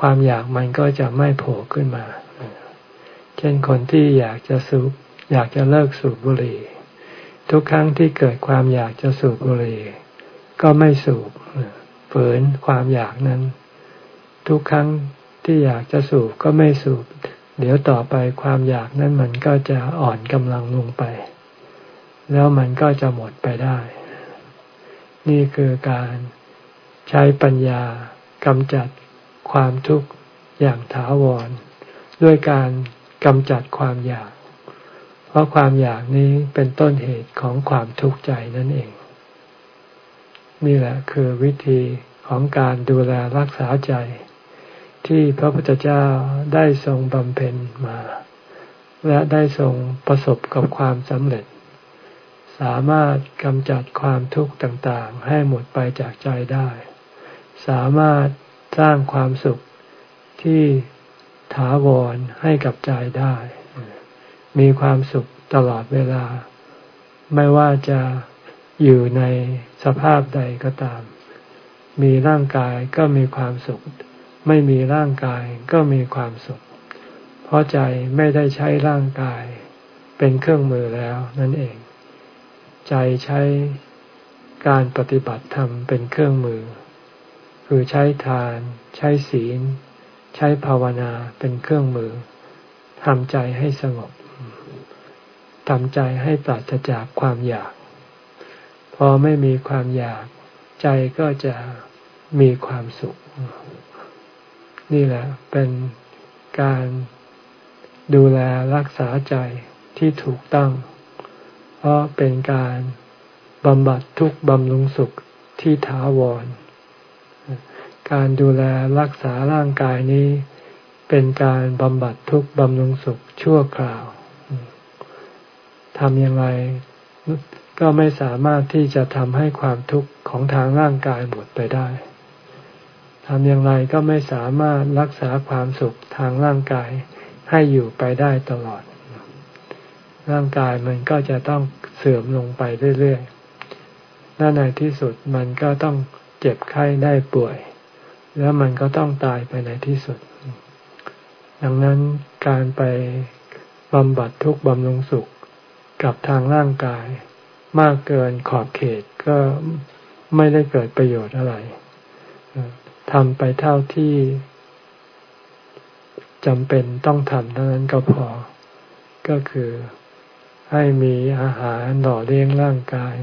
ความอยากมันก็จะไม่โผล่ขึ้นมา เช่นคนที่อยากจะสูบอยากจะเลิกสูบบุหรี่ ทุกครั้งที่เกิดความอยากจะสูบบุหรี่ ก็ไม่สูบฝืนความอยากนั้น ทุกครั้งที่อยากจะสูบก็ไม่สูบ เดี๋ยวต่อไปความอยากนั้นมันก็จะอ่อนกำลังลงไป แล้วมันก็จะหมดไปได้ นี่คือการใช้ปัญญากำจัด ความทุกข์อย่างถาวร ด้วยการกำจัดความอยาก เพราะความอยากนี้เป็นต้นเหตุของความทุกข์ใจนั่นเอง นี่แหละคือวิธีของการดูแลรักษาใจ ที่พระพุทธเจ้าได้ทรงบำเพ็ญมา และได้ทรงประสบกับความสำเร็จ สามารถกำจัดความทุกข์ต่างๆ ให้หมดไปจากใจได้ สามารถ สร้างความสุขที่ถาวรให้กับใจได้ มีความสุขตลอดเวลา ไม่ว่าจะอยู่ในสภาพใดก็ตาม มีร่างกายก็มีความสุข ไม่มีร่างกายก็มีความสุข เพราะใจไม่ได้ใช้ร่างกาย เป็นเครื่องมือแล้วนั่นเอง ใจใช้การปฏิบัติธรรมเป็นเครื่องมือ คือใช้ทาน ใช้ศีล ใช้ภาวนาเป็นเครื่องมือทำใจให้สงบทำใจให้ปราศจากความอยาก พอไม่มีความอยาก ใจก็จะมีความสุข นี่แหละ เป็นการดูแลรักษาใจที่ถูกต้อง เพราะเป็นการบำบัดทุกบำรุงสุขที่ถาวร การดูแลรักษาร่างกายนี้ เป็นการบำบัดทุกข์บำรุงสุขชั่วคราวทำอย่างไรก็ไม่สามารถที่จะทำให้ความทุกข์ของทางร่างกายหมดไปได้ทำอย่างไรก็ไม่สามารถรักษาความสุขทางร่างกายให้อยู่ไปได้ตลอด ร่างกายมันก็จะต้องเสื่อมลงไปเรื่อยๆและในที่สุดมันก็ต้องเจ็บไข้ได้ป่วย แล้วมันก็ต้องตายไปในที่สุด ดังนั้นการไปบำบัดทุกข์บำรุงสุขกับทางร่างกาย มากเกินขอบเขตก็ไม่ได้เกิดประโยชน์อะไรทำไปเท่าที่จำเป็นต้องทำเท่านั้นก็พอ ก็คือให้มีอาหารหล่อเลี้ยงร่างกาย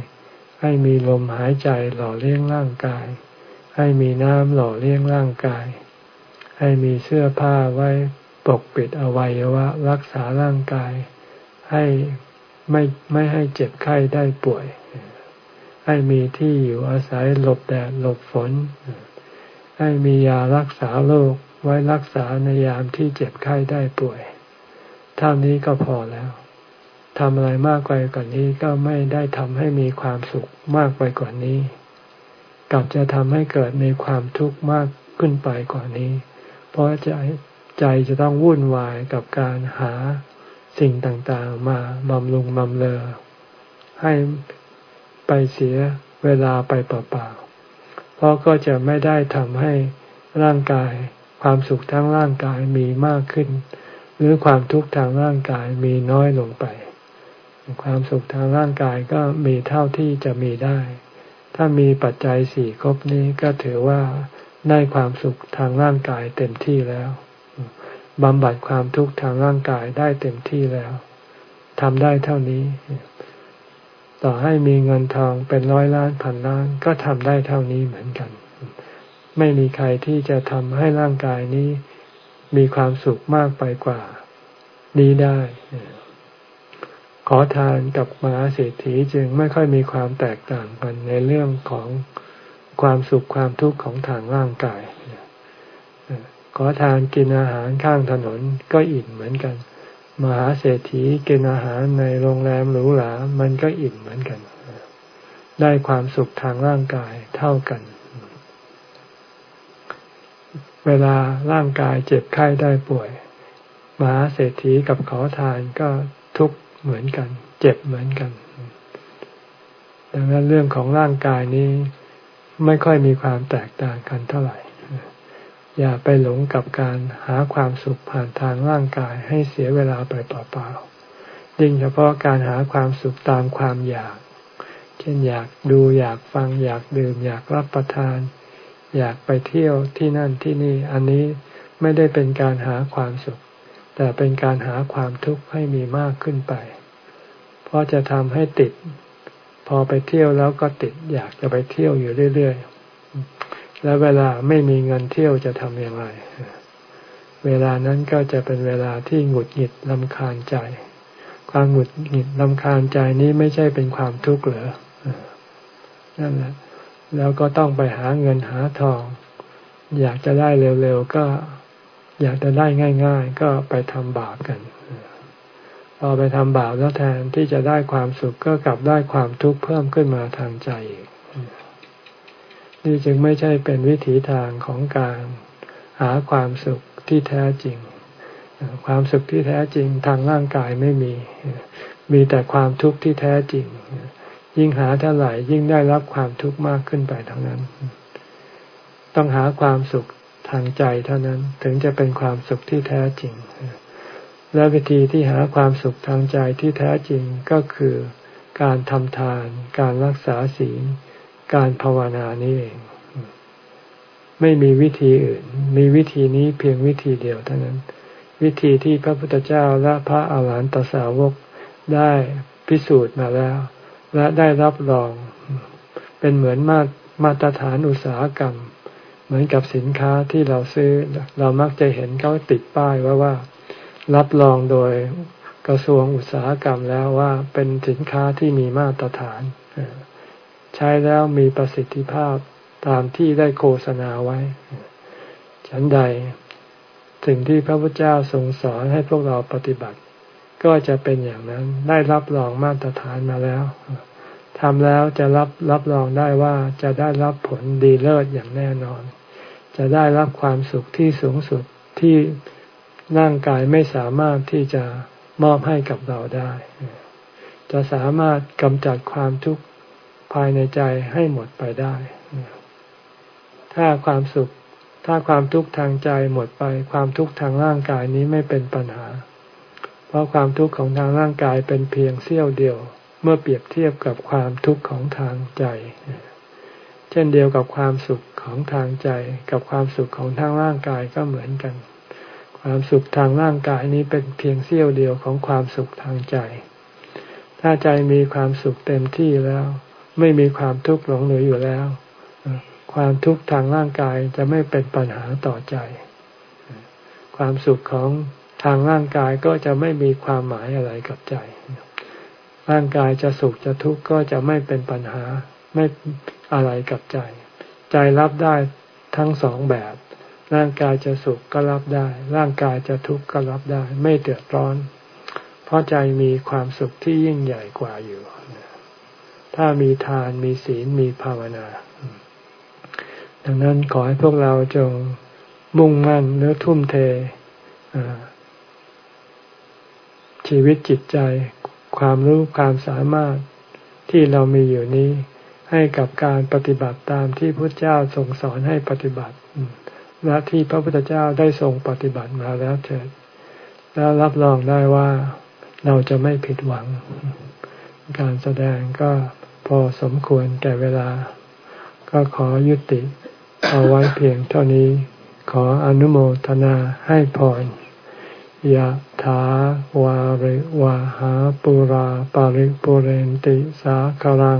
ให้มีลมหายใจหล่อเลี้ยงร่างกาย ให้มีน้ำหล่อเลี้ยงร่างกาย ให้มีเสื้อผ้าไว้ปกปิดอวัยวะรักษาร่างกาย ให้ไม่ไม่ให้เจ็บไข้ได้ป่วย ให้มีที่อยู่อาศัยหลบแดดหลบฝน ให้มียารักษาโรคไว้รักษาในยามที่เจ็บไข้ได้ป่วย เท่านี้ก็พอแล้วทำอะไรมากไปกว่านี้ก็ไม่ได้ทำให้มีความสุขมากไปกว่านี้ กลับจะทำให้เกิดมีความทุกข์มากขึ้นไปกว่านี้ เพราะใจใจจะต้องวุ่นวายกับการหาสิ่งต่างๆ มาบำรุงบำเลอ ให้ไปเสียเวลาไปเปล่าๆ เพราะก็จะไม่ได้ทำให้ร่างกาย ความสุขทั้งร่างกายมีมากขึ้น หรือความทุกข์ทางร่างกายมีน้อยลงไป ความสุขทางร่างกายก็มีเท่าที่จะมีได้ ถ้ามีปัจจัยสี่ครบนี้ก็ถือว่าได้ความสุขทางร่างกายเต็มที่แล้วบำบัดความทุกข์ทางร่างกายได้เต็มที่แล้วทำได้เท่านี้ ต่อให้มีเงินทองเป็นร้อยล้านพันล้าน ก็ทำได้เท่านี้เหมือนกัน ไม่มีใครที่จะทำให้ร่างกายนี้ มีความสุขมากไปกว่า นี้ได้ ขอทานกับมหาเศรษฐีจึงไม่ค่อยมีความแตกต่างกันในเรื่องของความสุขความทุกข์ของทางร่างกาย ขอทานกินอาหารข้างถนนก็อิ่มเหมือนกัน มหาเศรษฐีกินอาหารในโรงแรมหรูหรา มันก็อิ่มเหมือนกัน ได้ความสุขทางร่างกายเท่ากัน เวลาร่างกายเจ็บไข้ได้ป่วย มหาเศรษฐีกับขอทานก็ทุกข์ เหมือนกัน เจ็บเหมือนกัน ดังนั้นเรื่องของร่างกายนี้ไม่ค่อยมีความแตกต่างกันเท่าไหร่ อย่าไปหลงกับการหาความสุขผ่านทางร่างกายให้เสียเวลาไปเปล่าๆยิ่งเฉพาะการหาความสุขตามความอยาก เช่นอยากดูอยากฟังอยากดื่ม อยากรับประทาน อยากไปเที่ยวที่นั่นที่นี่ อันนี้ไม่ได้เป็นการหาความสุข แต่เป็นการหาความทุกข์ให้มีมากขึ้นไป เพราะจะทำให้ติด พอไปเที่ยวแล้วก็ติดอยากจะไปเที่ยวอยู่เรื่อยๆ แล้วเวลาไม่มีเงินเที่ยวจะทำอย่างไร เวลานั้นก็จะเป็นเวลาที่หงุดหงิดลำคาญใจ ความหงุดหงิดลำคาญใจนี้ไม่ใช่เป็นความทุกข์เหรอนั่นแหละ แล้วก็ต้องไปหาเงินหาทอง อยากจะได้เร็วๆก็ อยากจะได้ง่าย ๆ ก็ไปทำบาปกัน พอไปทำบาปแล้วแทนที่จะได้ความสุขก็กลับได้ความทุกข์เพิ่มขึ้นมาทางใจอีกนี่จึงไม่ใช่เป็นวิถีทางของการหาความสุขที่แท้จริง ความสุขที่แท้จริงทางร่างกายไม่มี มีแต่ความทุกข์ที่แท้จริง ยิ่งหาเท่าไหร่ยิ่งได้รับความทุกข์มากขึ้นไปทั้งนั้น ต้องหาความสุข ทางใจเท่านั้นถึงจะเป็นความสุขที่แท้จริง และวิธีที่หาความสุขทางใจที่แท้จริงก็คือการทำทาน การรักษาศีล การภาวนานี่เอง ไม่มีวิธีอื่น มีวิธีนี้เพียงวิธีเดียวเท่านั้น วิธีที่พระพุทธเจ้าและพระอาหารหันตสาวกได้พิสูจน์มาแล้ว และได้รับรอง เป็นเหมือนมามาตรฐานอุตสาหกรรม มือนกับสินค้าที่เราซื้อเรามักจะเห็นเขาติดป้ายว่าว่า รับรองโดยกระทรวงอุตสาหกรรมแล้วว่าเป็นสินค้าที่มีมาตรฐาน ใช้แล้วมีประสิทธิภาพตามที่ได้โฆษณาไว้ ฉันใด สิ่งที่พระพุทธเจ้าทรงสอนให้พวกเราปฏิบัติ ก็จะเป็นอย่างนั้นได้รับรองมาตรฐานมาแล้วทำแล้วจะรับรับรองได้ว่าจะได้รับผลดีเลิศอย่างแน่นอน จะได้รับความสุขที่สูงสุดที่ร่างกายไม่สามารถที่จะมอบให้กับเราได้ จะสามารถกำจัดความทุกข์ภายในใจให้หมดไปได้ ถ้าความสุข ถ้าความทุกข์ทางใจหมดไป ความทุกข์ทางร่างกายนี้ไม่เป็นปัญหา เพราะความทุกข์ของทางร่างกายเป็นเพียงเสี้ยวเดียว เมื่อเปรียบเทียบกับความทุกข์ของทางใจ เช่นเดียวกับความสุขของทางใจ กับความสุขของทางร่างกายก็เหมือนกัน ความสุขทางร่างกายนี้เป็นเพียงเสี้ยวเดียวของความสุขทางใจ ถ้าใจมีความสุขเต็มที่แล้ว ไม่มีความทุกข์หลงเหลืออยู่แล้ว ความทุกข์ทางร่างกายจะไม่เป็นปัญหาต่อใจ ความสุขของทางร่างกายก็จะไม่มีความหมายอะไรกับใจ ร่างกายจะสุขจะทุกข์ก็จะไม่เป็นปัญหา ไม่ อะไรกับใจ ใจรับได้ทั้งสองแบบ ร่างกายจะสุขก็รับได้ ร่างกายจะทุกข์ก็รับได้ ไม่เดือดร้อน เพราะใจมีความสุขที่ยิ่งใหญ่กว่าอยู่ ถ้ามีทานมีศีลมีภาวนา ดังนั้นขอให้พวกเราจงมุ่งมั่นเนื้อทุ่มเทชีวิตจิตใจ ความรู้ความสามารถที่เรามีอยู่นี้ ให้กับการปฏิบัติตามที่พระเจ้าทรงสอนให้ปฏิบัติ และที่พระพุทธเจ้าได้ทรงปฏิบัติมาแล้วเถิดแล้วรับรองได้ว่าเราจะไม่ผิดหวัง การแสดงก็พอสมควรแก่เวลา ก็ขอยุติ เอาไว้เพียงเท่านี้ ขออนุโมทนาให้พรยะถาวาริวาหาปุราปาริปุเรนติสาคารัง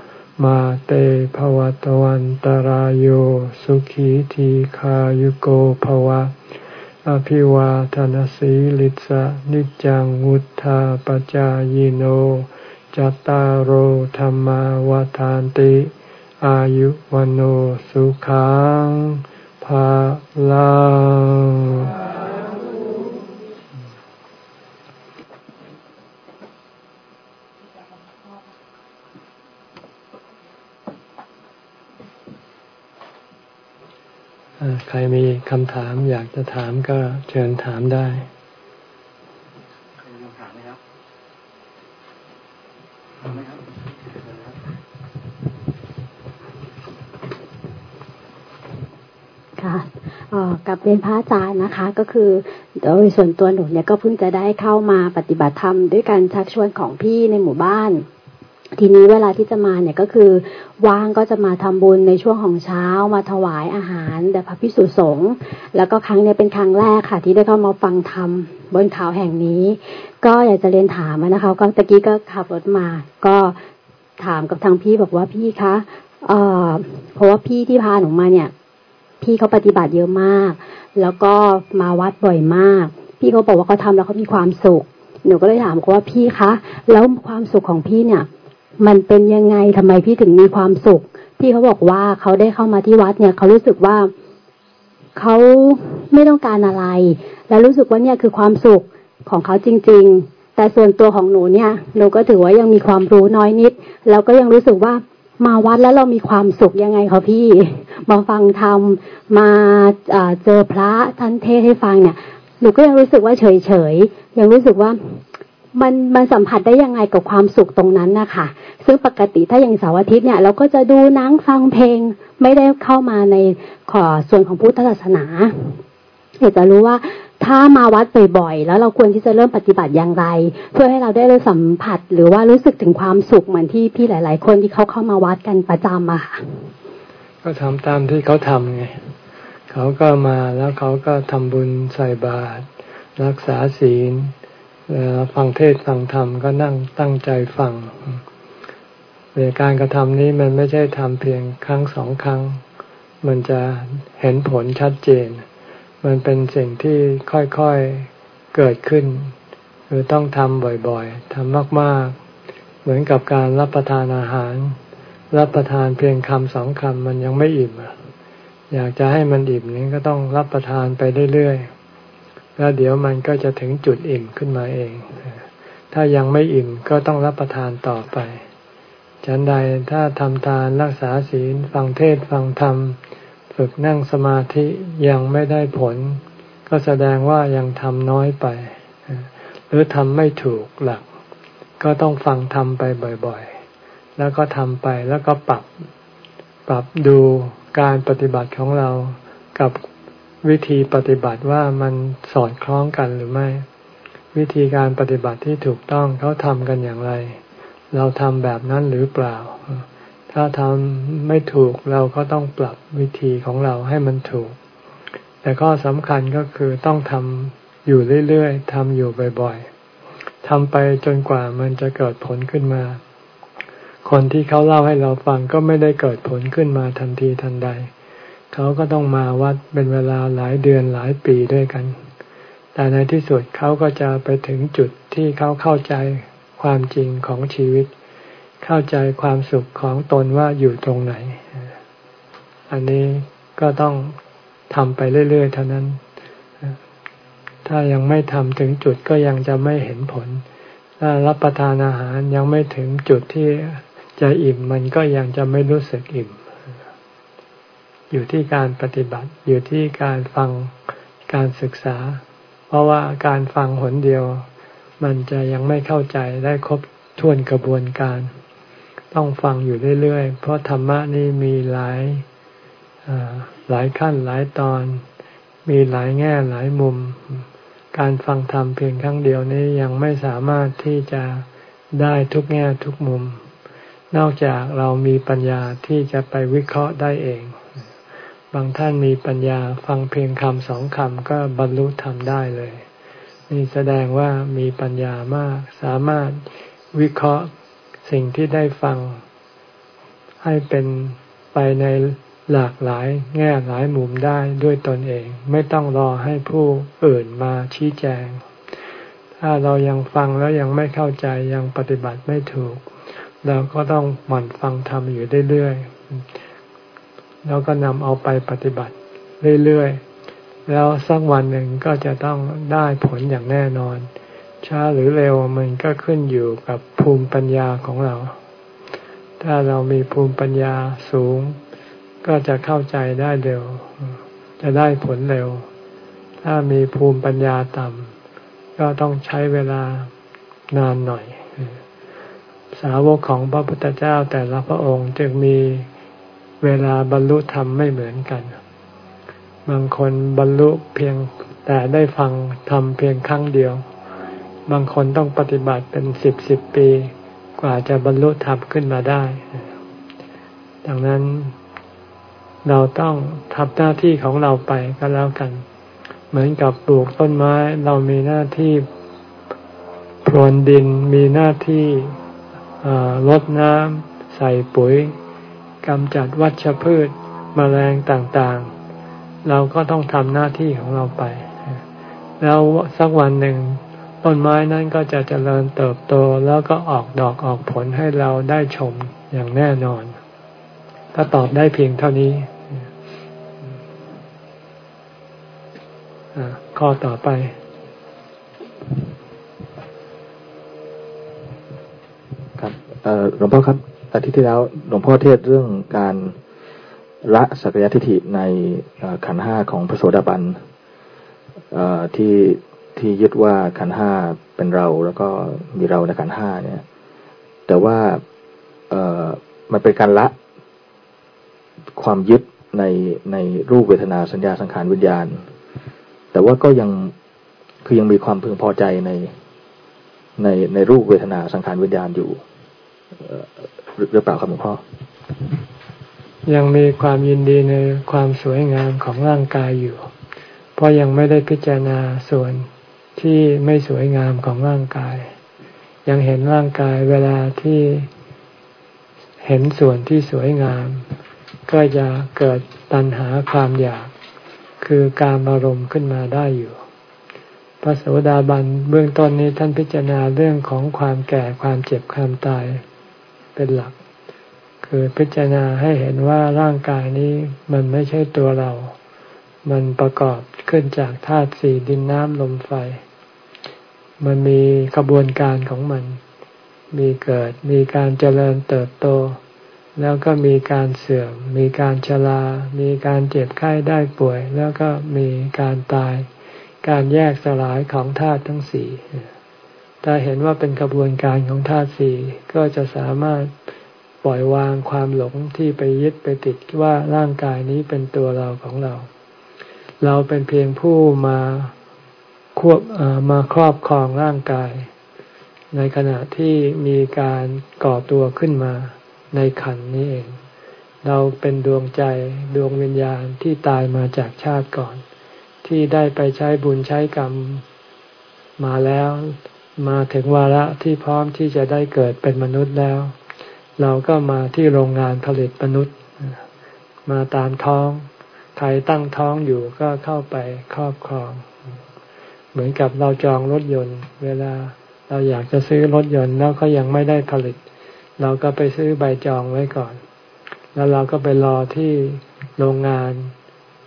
มาเตภวตวันตารโยสุขีทีขายุโกภวะ อภิวาทนสีลิสะนิจังวุธาปจายโนจตารโธรรมวาทานติ อายุวันโอสุขังภาลัง ใครมีคำถามอยากจะถามก็เชิญถามได้ค่ะกับเรียนพระอาจารย์นะคะ ก็คือโดยส่วนตัวหนูเนี่ยก็เพิ่งจะได้เข้ามาปฏิบัติธรรมด้วยการชักชวนของพี่ในหมู่บ้าน ทีนี้เวลาที่จะมาเนี่ยก็คือว่างก็จะมาทำบุญในช่วงของเช้ามาถวายอาหารแด่พระพิสุสงฆ์แล้วก็ครั้งนี้เป็นครั้งแรกค่ะ ที่ได้เข้ามาฟังธรรมบนเขาแห่งนี้ ก็อยากจะเรียนถามนะคะ ก็ตะกี้ก็ขับรถมา ก็ถามกับทางพี่บอกว่าพี่คะเอ่อเพราะว่าพี่ที่พาหนูมาเนี่ย พี่เขาปฏิบัติเยอะมาก แล้วก็มาวัดบ่อยมาก พี่เขาบอกว่าเขาทาแล้วเขามีความสุขหนูก็เลยถามเขาว่าพี่คะ แล้วความสุขของพี่เนี่ย มันเป็นยังไงทำไมพี่ถึงมีความสุข พี่เขาบอกว่าเขาได้เข้ามาที่วัดเนี่ยเขารู้สึกว่าเขาไม่ต้องการอะไร แล้วรู้สึกว่าเนี่ยคือความสุขของเขาจริง ๆ แต่ส่วนตัวของหนูเนี่ยหนูก็ถือว่ายังมีความรู้น้อยนิด แล้วก็ยังรู้สึกว่ามาวัดแล้วเรามีความสุขยังไงคะพี่ มาฟังธรรมมาเจอพระท่านเทศให้ฟังเนี่ยหนูก็ยังรู้สึกว่าเฉยเฉยยังรู้สึกว่า มันมันสัมผัสได้ยังไงกับความสุขตรงนั้นนะคะซึ่งปกติถ้าอย่างเสาร์อาทิตย์เนี่ยเราก็จะดูนังฟังเพลง ไม่ได้เข้ามาในขอส่วนของพุทธศาสนาอยากจะรู้ว่าถ้ามาวัดบ่อยๆ แล้วเราควรที่จะเริ่มปฏิบัติอย่างไร เพื่อให้เราได้สัมผัสหรือว่ารู้สึกถึงความสุขเหมือนที่พี่หลาย ๆ คนที่เขาเข้ามาวัดกันประจำอะค่ะก็ทำตามที่เขาทำไงเขาก็มาแล้วเขาก็ทำบุญใส่บาตรรักษาศีล ฟังเทศฟังธรรมก็นั่งตั้งใจฟังในการกระทำนี้มันไม่ใช่ทำเพียงครั้งสองครั้ง มันจะเห็นผลชัดเจน มันเป็นสิ่งที่ค่อยๆเกิดขึ้น คือต้องทำบ่อยๆทำมากๆ เหมือนกับการรับประทานอาหาร รับประทานเพียงคำสองคำมันยังไม่อิ่มอยากจะให้มันอิ่มนี้ก็ต้องรับประทานไปเรื่อยๆ แล้วเดี๋ยวมันก็จะถึงจุดอิ่มขึ้นมาเอง ถ้ายังไม่อิ่มก็ต้องรับประทานต่อไป ฉันใดถ้าทำทานรักษาศีลฟังเทศฟังธรรม ฝึกนั่งสมาธิยังไม่ได้ผล ก็แสดงว่ายังทำน้อยไป หรือทำไม่ถูกหลัก ก็ต้องฟังทำไปบ่อยๆ แล้วก็ทำไปแล้วก็ปรับ ปรับดูการปฏิบัติของเรากับ วิธีปฏิบัติว่ามันสอดคล้องกันหรือไม่ วิธีการปฏิบัติที่ถูกต้องเขาทำกันอย่างไร เราทำแบบนั้นหรือเปล่า ถ้าทำไม่ถูกเราก็ต้องปรับวิธีของเราให้มันถูก แต่ข้อสำคัญก็คือต้องทำอยู่เรื่อยๆทำอยู่บ่อยๆทำไปจนกว่ามันจะเกิดผลขึ้นมา คนที่เขาเล่าให้เราฟังก็ไม่ได้เกิดผลขึ้นมาทันทีทันใดเขาก็ต้องมาวัดเป็นเวลาหลายเดือนหลายปีด้วยกัน แต่ในที่สุดเขาก็จะไปถึงจุดที่เขาเข้าใจความจริงของชีวิต เข้าใจความสุขของตนว่าอยู่ตรงไหน อันนี้ก็ต้องทำไปเรื่อยๆเท่านั้น ถ้ายังไม่ทำถึงจุดก็ยังจะไม่เห็นผล ถ้ารับประทานอาหารยังไม่ถึงจุดที่จะอิ่มมันก็ยังจะไม่รู้สึกอิ่ม อยู่ที่การปฏิบัติอยู่ที่การฟังการศึกษา เพราะว่าการฟังหนเดียว มันจะยังไม่เข้าใจได้ครบถ้วนกระบวนการ ต้องฟังอยู่เรื่อยๆ เพราะธรรมะนี่มีหลายหลายขั้นหลายตอน มีหลายแง่หลายมุม การฟังธรรมเพียงครั้งเดียวนี้ยังไม่สามารถที่จะได้ทุกแง่ทุกมุม นอกจากเรามีปัญญาที่จะไปวิเคราะห์ได้เอง บางท่านมีปัญญาฟังเพียงคำสองคำก็บรรลุธรรมได้เลย นี่แสดงว่ามีปัญญามาก สามารถวิเคราะห์สิ่งที่ได้ฟัง ให้เป็นไปในหลากหลายแง่หลายมุมได้ด้วยตนเอง ไม่ต้องรอให้ผู้อื่นมาชี้แจง ถ้าเรายังฟังแล้วยังไม่เข้าใจยังปฏิบัติไม่ถูก เราก็ต้องหมั่นฟังธรรมอยู่เรื่อยๆ แล้วก็นำเอาไปปฏิบัติเรื่อยๆ แล้วสักวันหนึ่งก็จะต้องได้ผลอย่างแน่นอน ช้าหรือเร็วมันก็ขึ้นอยู่กับภูมิปัญญาของเรา ถ้าเรามีภูมิปัญญาสูง ก็จะเข้าใจได้เร็ว จะได้ผลเร็ว ถ้ามีภูมิปัญญาต่ำก็ต้องใช้เวลานานหน่อย สาวกของพระพุทธเจ้าแต่ละพระองค์จึงมี เวลาบรรลุธรรมไม่เหมือนกัน บางคนบรรลุเพียงแต่ได้ฟังธรรมเพียงครั้งเดียว บางคนต้องปฏิบัติเป็นสิบสิบปี กว่าจะบรรลุธรรมขึ้นมาได้ ดังนั้นเราต้องทำหน้าที่ของเราไปก็แล้วกัน เหมือนกับปลูกต้นไม้ เรามีหน้าที่พรวนดินมีหน้าที่ลดน้ำใส่ปุ๋ย กำจัดวัชพืชมแมลงต่างๆ เราก็ต้องทำหน้าที่ของเราไป แล้วสักวันหนึ่งต้นไม้นั้นก็จะเจริญเติบโตแล้วก็ออกดอกออกผลให้เราได้ชมอย่างแน่นอนถ้าตอบได้เพียงเท่านี้ข้อต่อไป ครับหลวงพ่อครับ อาทิตย์ที่แล้วหลวงพ่อเทศเรื่องการละสักยทิฏฐิในขันห้าของพระโสดาบันที่ที่ยึดว่าขันห้าเป็นเราแล้วก็มีเราในขันห้าเนี่ย แต่ว่าเออมันเป็นการละความยึดในในรูปเวทนาสัญญาสังขารวิญญาณ แต่ว่าก็ยังคือยังมีความพึงพอใจในในในรูปเวทนาสังขารวิญญาณอยู่ หรือเปล่าครับหลวงพ่อ ยังมีความยินดีในความสวยงามของร่างกายอยู่ เพราะยังไม่ได้พิจารณาส่วนที่ไม่สวยงามของร่างกาย ยังเห็นร่างกายเวลาที่เห็นส่วนที่สวยงาม ก็จะเกิดตัณหาความอยากคือการอารมณ์ขึ้นมาได้อยู่ พระโสดาบันเบื้องต้นนี้ท่านพิจารณาเรื่องของความแก่ความเจ็บความตาย เป็นหลัก คือพิจารณาให้เห็นว่าร่างกายนี้มันไม่ใช่ตัวเรา มันประกอบขึ้นจากธาตุสี่ดินน้ำลมไฟ มันมีกระบวนการของมัน มีเกิด มีการเจริญเติบโต แล้วก็มีการเสื่อม มีการชรา มีการเจ็บไข้ได้ป่วย แล้วก็มีการตาย การแยกสลายของธาตุทั้งสี่ ถ้าเห็นว่าเป็นกระบวนการของธาตุสี่ก็จะสามารถปล่อยวางความหลงที่ไปยึดไปติดว่าร่างกายนี้เป็นตัวเราของเรา เราเป็นเพียงผู้มาควบมาครอบครองร่างกาย ในขณะที่มีการก่อตัวขึ้นมาในขันนี้เอง เราเป็นดวงใจดวงวิญญาณที่ตายมาจากชาติก่อน ที่ได้ไปใช้บุญใช้กรรมมาแล้ว มาถึงวาระที่พร้อมที่จะได้เกิดเป็นมนุษย์แล้ว เราก็มาที่โรงงานผลิตมนุษย์ มาตามท้องใครตั้งท้องอยู่ก็เข้าไปครอบครอง เหมือนกับเราจองรถยนต์ เวลาเราอยากจะซื้อรถยนต์แล้วเขายังไม่ได้ผลิต เราก็ไปซื้อใบจองไว้ก่อน แล้วเราก็ไปรอที่โรงงาน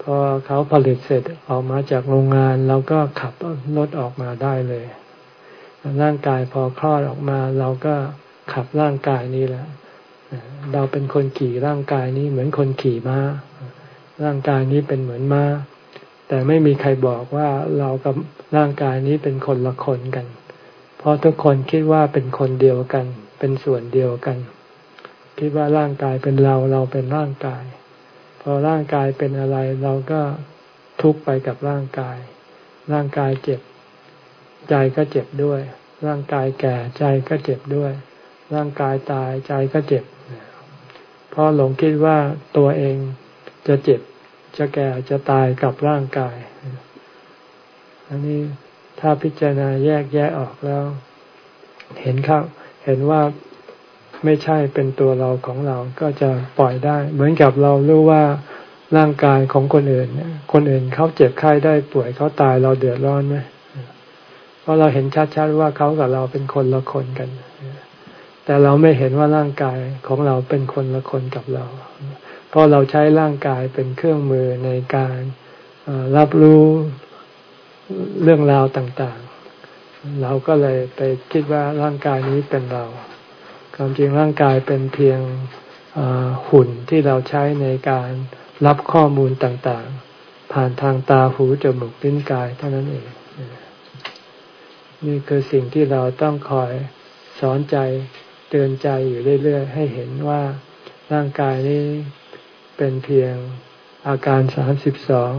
พอเขาผลิตเสร็จออกมาจากโรงงานเราก็ขับรถออกมาได้เลย ร่างกายพอคลอดออกมา เราก็ขับร่างกายนี้แหละเราเป็นคนขี่ร่างกายนี้เหมือนคนขี่ม้า ร่างกายนี้เป็นเหมือนม้า แต่ไม่มีใครบอกว่าเรากับร่างกายนี้เป็นคนละคนกัน เพราะทุกคนคิดว่าเป็นคนเดียวกัน เป็นส่วนเดียวกัน คิดว่าร่างกายเป็นเราเราเป็นร่างกาย พอร่างกายเป็นอะไรเราก็ทุกไปกับร่างกาย ร่างกายเจ็บ ใจก็เจ็บด้วย ร่างกายแก่ใจก็เจ็บด้วย ร่างกายตายใจก็เจ็บเพราะหลงคิดว่าตัวเองจะเจ็บจะแก่จะตายกับร่างกาย อันนี้ถ้าพิจารณาแยกแยะออกแล้ว เห็นครับ เห็นว่าไม่ใช่เป็นตัวเราของเราก็จะปล่อยได้ เหมือนกับเรารู้ว่าร่างกายของคนอื่นคนอื่นเขาเจ็บไข้ได้ป่วยเขาตายเราเดือดร้อนไหม เพราะเราเห็นชัดๆว่าเขากับเราเป็นคนละคนกัน แต่เราไม่เห็นว่าร่างกายของเราเป็นคนละคนกับเรา เพราะเราใช้ร่างกายเป็นเครื่องมือในการรับรู้เรื่องราวต่างๆ เราก็เลยไปคิดว่าร่างกายนี้เป็นเรา ความจริงร่างกายเป็นเพียงหุ่นที่เราใช้ในการรับข้อมูลต่างๆ ผ่านทางตาหูจมูกลิ้นกายเท่านั้นเอง นี่คือสิ่งที่เราต้องคอยสอนใจเตือนใจอยู่เรื่อยๆ ให้เห็นว่าร่างกายนี้เป็นเพียงอาการสามสิบสอง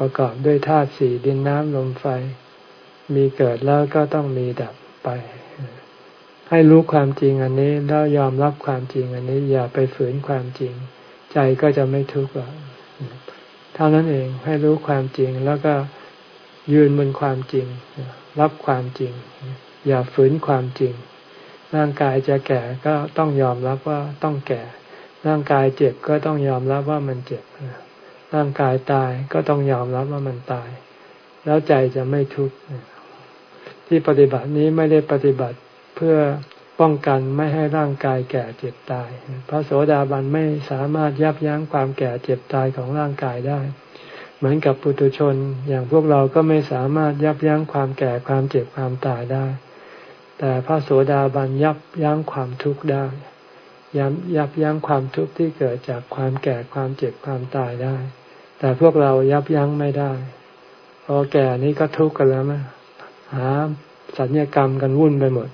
ประกอบด้วยธาตุสี่ดินน้ำลมไฟ มีเกิดแล้วก็ต้องมีดับไป ให้รู้ความจริงอันนี้แล้วยอมรับความจริงอันนี้ อย่าไปฝืนความจริง ใจก็จะไม่ทุกข์เท่านั้นเองให้รู้ความจริงแล้วก็ยืนบนความจริง รับความจริง อย่าฝืนความจริง ร่างกายจะแก่ก็ต้องยอมรับว่าต้องแก่ ร่างกายเจ็บก็ต้องยอมรับว่ามันเจ็บ ร่างกายตายก็ต้องยอมรับว่ามันตาย แล้วใจจะไม่ทุกข์ที่ปฏิบัตินี้ไม่ได้ปฏิบัติเพื่อป้องกันไม่ให้ร่างกายแก่เจ็บตาย พระโสดาบันไม่สามารถยับยั้งความแก่เจ็บตายของร่างกายได้ เหมือนกับปุถุชนอย่างพวกเราก็ไม่สามารถยับยั้งความแก่ความเจ็บความตายได้ แต่พระโสดาบันยับยั้งความทุกข์ได้ยับยับยั้งความทุกข์ที่เกิดจากความแก่ความเจ็บความตายได้ แต่พวกเรายับยั้งไม่ได้ พอแก่นี้ก็ทุกข์กันแล้วมหาสัญญกรรมกันวุ่นไปหมด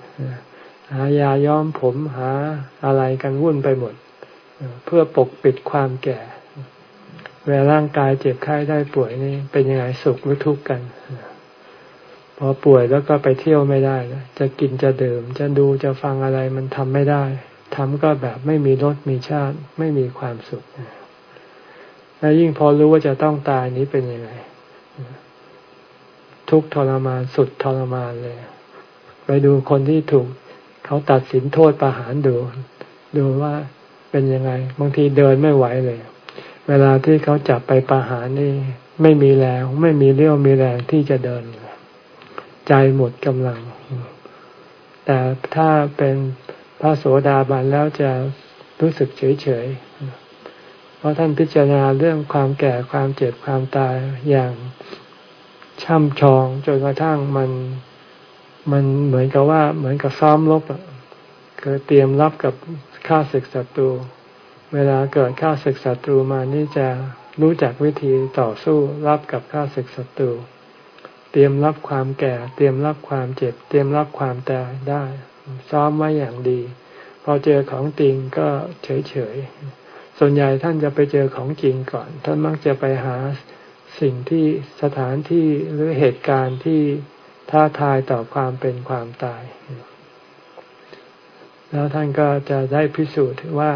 หายาย้อมผมหาอะไรกันวุ่นไปหมด เพื่อปกปิดความแก่ เวลาร่างกายเจ็บไข้ได้ป่วยนี่เป็นยังไงสุขหรือทุกข์กัน พอป่วยแล้วก็ไปเที่ยวไม่ได้จะกินจะดื่ม จะดูจะฟังอะไรมันทำไม่ได้ทำก็แบบไม่มีรสมีชาติ ไม่มีความสุขและยิ่งพอรู้ว่าจะต้องตายนี้เป็นยังไงทุกทรมานสุดทรมานเลย ไปดูคนที่ถูกเขาตัดสินโทษประหารดู ดูว่าเป็นยังไง บางทีเดินไม่ไหวเลย เวลาที่เขาจับไปประหารนี่ ไม่มีแรงไม่มีเรี่ยวมีแรงที่จะเดิน ใจหมดกำลัง แต่ถ้าเป็นพระโสดาบันแล้วจะรู้สึกเฉยเฉยเพราะท่านพิจารณาเรื่องความแก่ความเจ็บความตายอย่างช่ำชองจนกระทั่งมันมันเหมือนกับว่าเหมือนกับซ้อมรบอะคือเตรียมรับกับข้าศึกศัตรู เวลาเกิดข้าศึกศัตรูมานี่จะรู้จักวิธีต่อสู้รับกับข้าศึกศัตรู เตรียมรับความแก่ เตรียมรับความเจ็บ เตรียมรับความตายได้ ซ้อมไว้อย่างดี พอเจอของจริงก็เฉยเฉยส่วนใหญ่ท่านจะไปเจอของจริงก่อน ท่านมักจะไปหาสิ่งที่สถานที่หรือเหตุการณ์ที่ท้าทายต่อความเป็นความตาย แล้วท่านก็จะได้พิสูจน์ว่า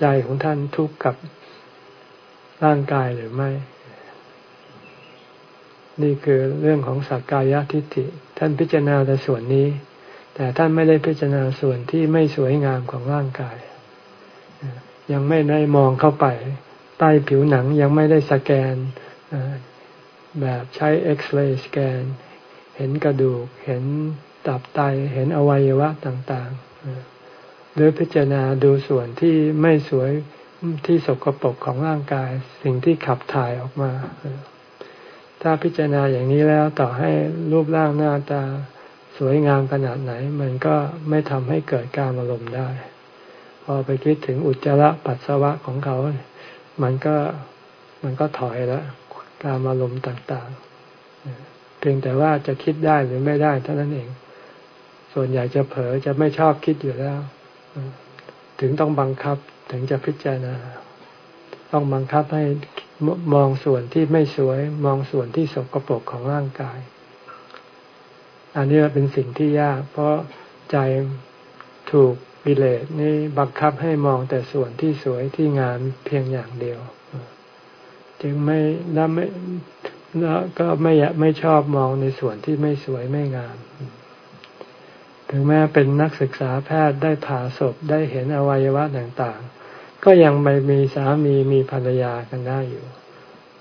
ใจของท่านทุกข์กับร่างกายหรือไม่ นี่คือเรื่องของสักกายทิฏฐิ ท่านพิจารณาแต่ส่วนนี้ แต่ท่านไม่ได้พิจารณาส่วนที่ไม่สวยงามของร่างกาย ยังไม่ได้มองเข้าไป ใต้ผิวหนังยังไม่ได้สแกนแบบใช้เอ็กซเรย์สแกน เห็นกระดูก เห็นตับไต เห็นอวัยวะต่าง ๆ หรือพิจารณาดูส่วนที่ไม่สวยที่สกปรกของร่างกาย สิ่งที่ขับถ่ายออกมา ถ้าพิจารณาอย่างนี้แล้วต่อให้รูปร่างหน้าตาสวยงามขนาดไหน มันก็ไม่ทำให้เกิดการอารมณ์ได้ พอไปคิดถึงอุจจาระปัสสาวะของเขา มันก็มันก็ถอยแล้วการอารมณ์ต่างๆ เพียงแต่ว่าจะคิดได้หรือไม่ได้เท่านั้นเอง ส่วนใหญ่จะเผลอจะไม่ชอบคิดอยู่แล้ว ถึงต้องบังคับถึงจะพิจารณา ต้องบังคับให้มองส่วนที่ไม่สวย มองส่วนที่สกปรกของร่างกาย อันนี้เป็นสิ่งที่ยาก เพราะใจถูกกิเลสนี่บังคับให้มองแต่ส่วนที่สวยที่งามเพียงอย่างเดียว จึงไม่แล้วไม่แล้วก็ไม่ไม่ชอบมองในส่วนที่ไม่สวยไม่งาม ถึงแม้เป็นนักศึกษาแพทย์ได้ผ่าศพได้เห็นอวัยวะต่างๆ ก็ยังไม่มีสามีมีภรรยากันได้อยู่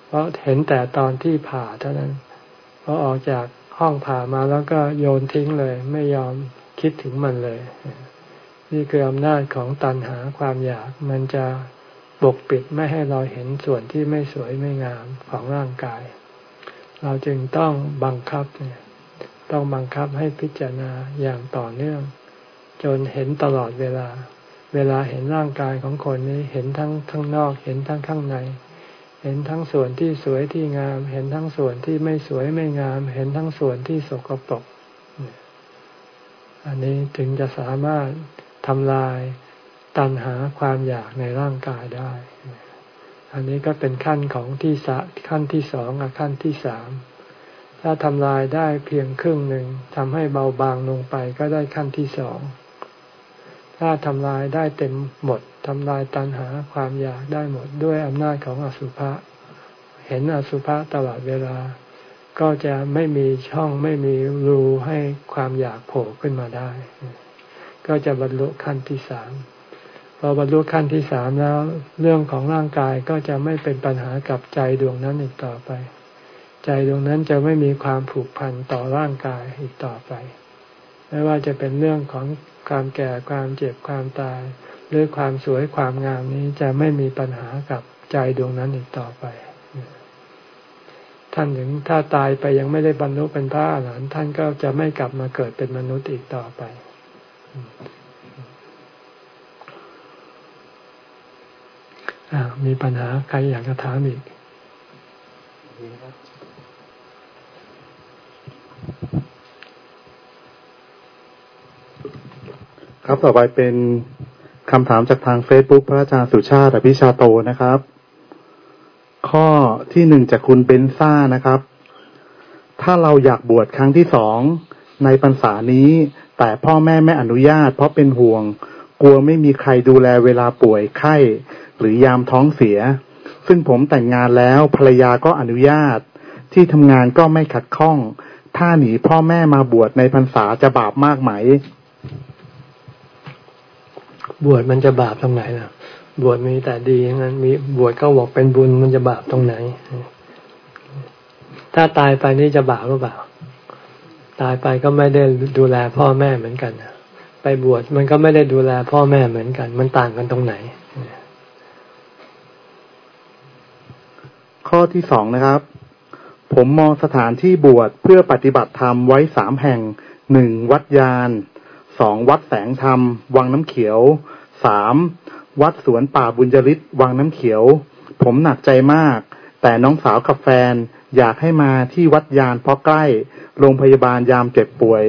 เพราะเห็นแต่ตอนที่ผ่าเท่านั้นพอออกจากห้องผ่ามาแล้วก็โยนทิ้งเลย ไม่ยอมคิดถึงมันเลย นี่คืออำนาจของตันหาความอยากมันจะปกปิดไม่ให้เราเห็นส่วนที่ไม่สวยไม่งามของร่างกาย เราจึงต้องบังคับเนี่ย ต้องบังคับให้พิจารณาอย่างต่อเนื่อง จนเห็นตลอดเวลา เวลาเห็นร่างกายของคนนี้เห็นทั้งข้างนอก เห็นทั้งข้างใน เห็นทั้งส่วนที่สวยที่งาม เห็นทั้งส่วนที่ไม่สวยไม่งาม เห็นทั้งส่วนที่สกปรกอันนี้ถึงจะสามารถทำลายตัณหาความอยากในร่างกายได้ อันนี้ก็เป็นขั้นของที่สะขั้นที่สองกับขั้นที่สาม ถ้าทำลายได้เพียงครึ่งหนึ่งทำให้เบาบางลงไปก็ได้ขั้นที่สอง ถ้าทำลายได้เต็มหมดทำลายตัณหาความอยากได้หมดด้วยอำนาจของอสุภะ เห็นอสุภะตลอดเวลา ก็จะไม่มีช่องไม่มีรูให้ความอยากโผล่ขึ้นมาได้ ก็จะบรรลุขั้นที่สามพอบรรลุขั้นที่สามแล้ว เรื่องของร่างกายก็จะไม่เป็นปัญหากับใจดวงนั้นอีกต่อไป ใจดวงนั้นจะไม่มีความผูกพันต่อร่างกายอีกต่อไป ไม่ว่าจะเป็นเรื่องของความแก่ความเจ็บความตาย หรือความสวยความงามนี้จะไม่มีปัญหากับใจดวงนั้นอีกต่อไป ท่านถึงถ้าตายไปยังไม่ได้บรรลุเป็นพระอรหันต์ท่านก็จะไม่กลับมาเกิดเป็นมนุษย์อีกต่อไปมีปัญหาใครอยากจะถามอีก ครับต่อไปเป็นคำถามจากทางเฟซบุ๊กพระอาจารย์สุชาติอภิชาโตนะครับ ข้อที่หนึ่งจากคุณเบนซ่านะครับ ถ้าเราอยากบวชครั้งที่สองในพรรษานี้ แต่พ่อแม่ไม่อนุญาต เพราะเป็นห่วง กลัวไม่มีใครดูแลเวลาป่วยไข้ หรือยามท้องเสีย ซึ่งผมแต่งงานแล้วภรรยาก็อนุญาต ที่ทำงานก็ไม่ขัดข้อง ถ้าหนีพ่อแม่มาบวชในพรรษาจะบาปมากไหม บวชมันจะบาปตรงไหนล่ะ บวชมีแต่ดีงั้นมีบวชก็บอกเป็นบุญมันจะบาปตรงไหน ถ้าตายไปนี่จะบาปหรือเปล่า ตายไปก็ไม่ได้ดูแลพ่อแม่เหมือนกันไปไปบวชมันก็ไม่ได้ดูแลพ่อแม่เหมือนกัน มันต่างกันตรงไหนข้อที่สองนะครับ ผมมองสถานที่บวชเพื่อปฏิบัติธรรมไว้สามแห่งหนึ่งวัดยานสองวัดแสงธรรม วังน้ำเขียวสามวัดสวนป่าบุญจริตวังน้ำเขียว ผมหนักใจมาก แต่น้องสาวกับแฟนอยากให้มาที่วัดยานเพราะใกล้ โรงพยาบาลยามเจ็บป่วย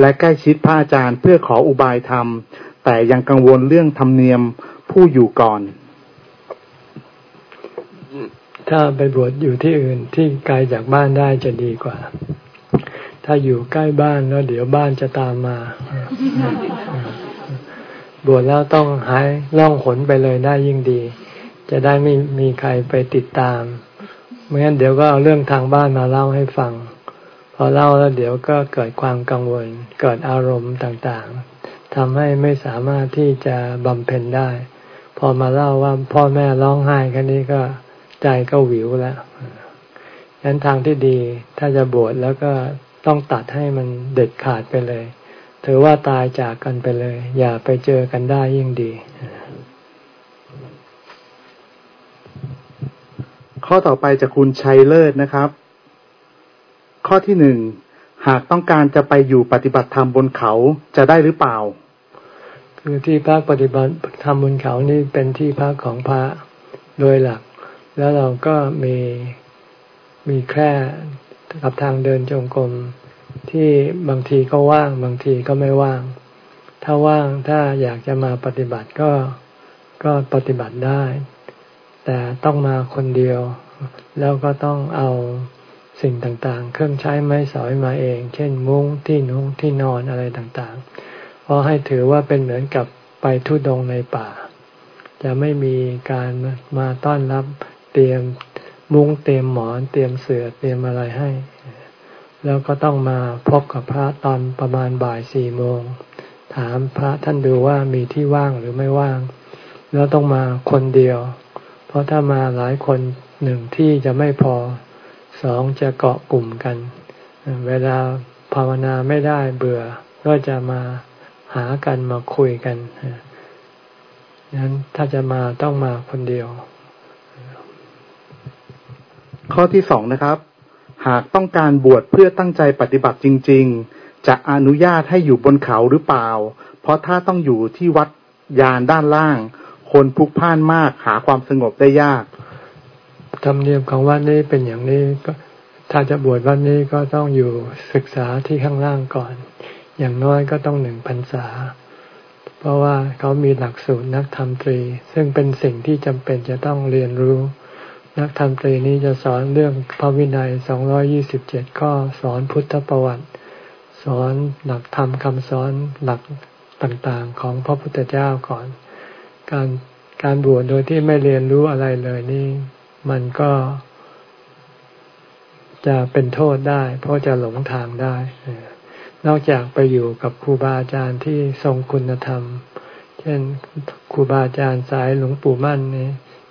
และใกล้ชิดพระอาจารย์เพื่อขออุบายธรรม แต่ยังกังวลเรื่องธรรมเนียมผู้อยู่ก่อน ถ้าไปบวชอยู่ที่อื่นที่ไกลจากบ้านได้จะดีกว่า ถ้าอยู่ใกล้บ้านแล้วเดี๋ยวบ้านจะตามมา บวชแล้วต้องหายล่องขนไปเลยได้ยิ่งดี จะได้ไม่มีใครไปติดตามไม่งั้นเดี๋ยวก็เอาเรื่องทางบ้านมาเล่าให้ฟัง พอเล่าแล้วเดี๋ยวก็เกิดความกังวล เกิดอารมณ์ต่างๆทำให้ไม่สามารถที่จะบำเพ็ญได้ พอมาเล่าว่าพ่อแม่ร้องไห้กันนี้ก็ ใจก็หวิวแล้วฉะนั้นทางที่ดีถ้าจะบวชแล้วก็ต้องตัดให้มันเด็ดขาดไปเลย ถือว่าตายจากกันไปเลย อย่าไปเจอกันได้ยิ่งดี ข้อต่อไปจากคุณชัยเลิศนะครับ ข้อที่หนึ่งหากต้องการจะไปอยู่ปฏิบัติธรรมบนเขาจะได้หรือเปล่า คือที่พักปฏิบัติธรรมบนเขานี่เป็นที่พักของพระโดยหลัก แล้วเราก็มีมีแค่กับทางเดินจงกรมที่บางทีก็ว่าง บางทีก็ไม่ว่าง ถ้าว่างถ้าอยากจะมาปฏิบัติก็ก็ปฏิบัติได้ แต่ต้องมาคนเดียว แล้วก็ต้องเอาสิ่งต่างๆ เครื่องใช้ไม้สอยมาเอง เช่น มุ้งที่นุ่งที่นอนอะไรต่างๆ เพราะให้ถือว่าเป็นเหมือนกับไปทุดงในป่า จะไม่มีการมาต้อนรับ เตรียมมุ้งเตรียมหมอน เตรียมเสือ่อเตรียมอะไรให้ แล้วก็ต้องมาพบกับพระตอนประมาณบ่ายสี่โมง ถามพระท่านดูว่ามีที่ว่างหรือไม่ว่าง แล้วต้องมาคนเดียว เพราะถ้ามาหลายคนหนึ่งที่จะไม่พอสองจะเกาะกลุ่มกัน เวลาภาวนาไม่ได้เบื่อ ก็จะมาหากันมาคุยกันนั้นถ้าจะมาต้องมาคนเดียว ข้อที่สองนะครับ หากต้องการบวชเพื่อตั้งใจปฏิบัติจริง ๆ จะอนุญาตให้อยู่บนเขาหรือเปล่า เพราะถ้าต้องอยู่ที่วัดยานด้านล่าง คนพลุกพ่านมากหาความสงบได้ยาก ธรรมเนียมของวัดนี้เป็นอย่างนี้ก็ถ้าจะบวชวันนี้ก็ต้องอยู่ศึกษาที่ข้างล่างก่อน อย่างน้อยก็ต้องหนึ่งพรรษา เพราะว่าเขามีหลักสูตรนักธรรมตรี ซึ่งเป็นสิ่งที่จำเป็นจะต้องเรียนรู้ นักธรรมตรีนี้จะสอนเรื่องพระวินัยสองร้อยี่สิบเจ็ดข้อ สอนพุทธประวัติ สอนหลักธรรมคำสอนหลักต่างๆ ของพระพุทธเจ้าก่อน การการบวชโดยที่ไม่เรียนรู้อะไรเลยนี่ มันก็จะเป็นโทษได้ เพราะจะหลงทางได้ นอกจากไปอยู่กับครูบาอาจารย์ที่ทรงคุณธรรม เช่นครูบาอาจารย์สายหลวงปู่มั่นนี่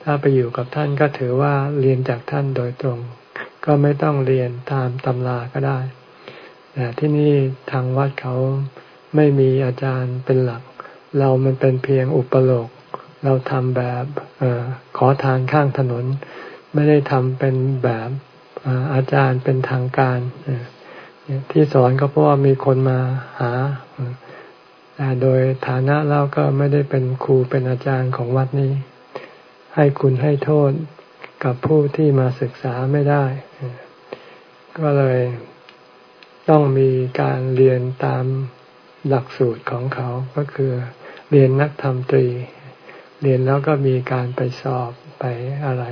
ถ้าไปอยู่กับท่านก็ถือว่าเรียนจากท่านโดยตรง ก็ไม่ต้องเรียนตามตำราก็ได้แต่ที่นี่ทางวัดเขาไม่มีอาจารย์เป็นหลัก เรามันเป็นเพียงอุปโลก เราทำแบบอขอทานข้างถนน ไม่ได้ทำเป็นแบบอาจารย์เป็นทางการที่สอนก็เพราะว่ามีคนมาหาแต่โดยฐานะเราก็ไม่ได้เป็นครูเป็นอาจารย์ของวัดนี้ ให้คุณให้โทษกับผู้ที่มาศึกษาไม่ได้ ก็เลยต้องมีการเรียนตามหลักสูตรของเขาก็คือเรียนนักธรรมตรี เรียนแล้วก็มีการไปสอบไปอะไร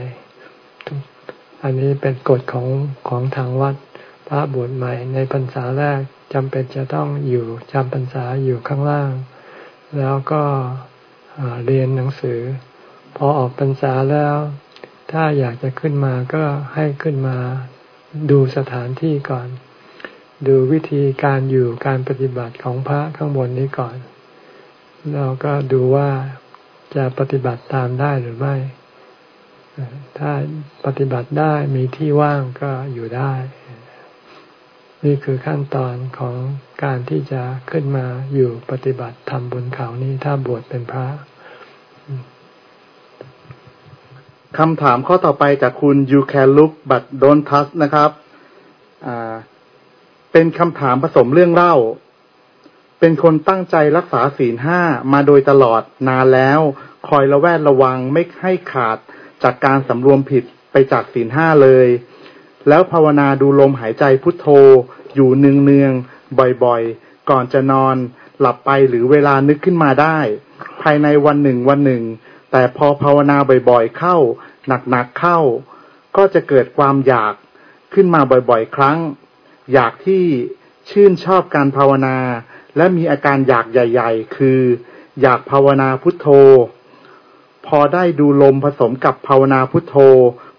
อันนี้เป็นกฎของของทางวัดพระบวชใหม่ในพรรษาแรกจำเป็นจะต้องอยู่จำพรรษาอยู่ข้างล่าง แล้วก็เรียนหนังสือ พอออกพรรษาแล้ว ถ้าอยากจะขึ้นมาก็ให้ขึ้นมาดูสถานที่ก่อน ดูวิธีการอยู่การปฏิบัติของพระข้างบนนี้ก่อน แล้วก็ดูว่าจะปฏิบัติตามได้หรือไม่ ถ้าปฏิบัติได้มีที่ว่างก็อยู่ได้ นี่คือขั้นตอนของการที่จะขึ้นมาอยู่ปฏิบัติทำบนเขานี้ถ้าบวชเป็นพระ คำถามข้อต่อไปจากคุณ you can look but don't touch นะครับ เป็นคำถามผสมเรื่องเล่า เป็นคนตั้งใจรักษาศีลห้ามาโดยตลอดนานแล้ว คอยระแวดระวังไม่ให้ขาดจากการสำรวมผิดไปจากศีลห้าเลย แล้วภาวนาดูลมหายใจพุทโธ อยู่เนืองๆบ่อยๆ ก่อนจะนอนหลับไปหรือเวลานึกขึ้นมาได้ ภายในวันหนึ่งวันหนึ่ง แต่พอภาวนาบ่อยๆเข้า หนักๆเข้า ก็จะเกิดความอยากขึ้นมาบ่อยๆ ครั้ง อยากที่ชื่นชอบการภาวนา และมีอาการอยากใหญ่ ๆ คือ อยากภาวนาพุทโธ พอได้ดูลมผสมกับภาวนาพุทโธ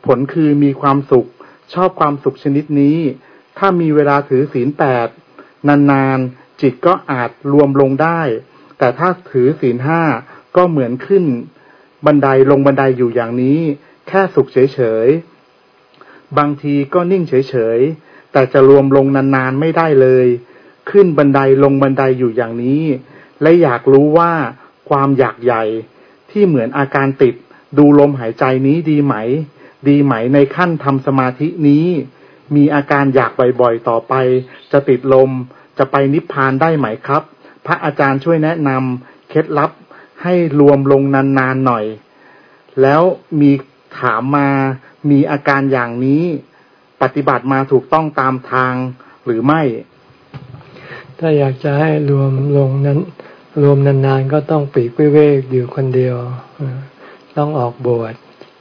ผลคือมีความสุข ชอบความสุขชนิดนี้ ถ้ามีเวลาถือศีลแปดนานๆ จิตก็อาจรวมลงได้ แต่ถ้าถือศีลห้าก็เหมือนขึ้น บันไดลงบันไดอยู่อย่างนี้ แค่สุขเฉยๆ บางทีก็นิ่งเฉยๆ แต่จะรวมลงนานๆไม่ได้เลย ขึ้นบันไดลงบันไดอยู่อย่างนี้ และอยากรู้ว่าความอยากใหญ่ที่เหมือนอาการติดดูลมหายใจนี้ดีไหม ดีไหมในขั้นทำสมาธินี้ มีอาการอยากบ่อยๆต่อไป จะติดลมจะไปนิพพานได้ไหมครับ พระอาจารย์ช่วยแนะนำเคล็ดลับ ให้รวมลงนานๆหน่อย แล้วมีถามมามีอาการอย่างนี้ ปฏิบัติมาถูกต้องตามทางหรือไม่ ถ้าอยากจะให้รวมลงนั้น รวมนานๆก็ต้องปีกวิเวกอยู่คนเดียว ต้องออกบวช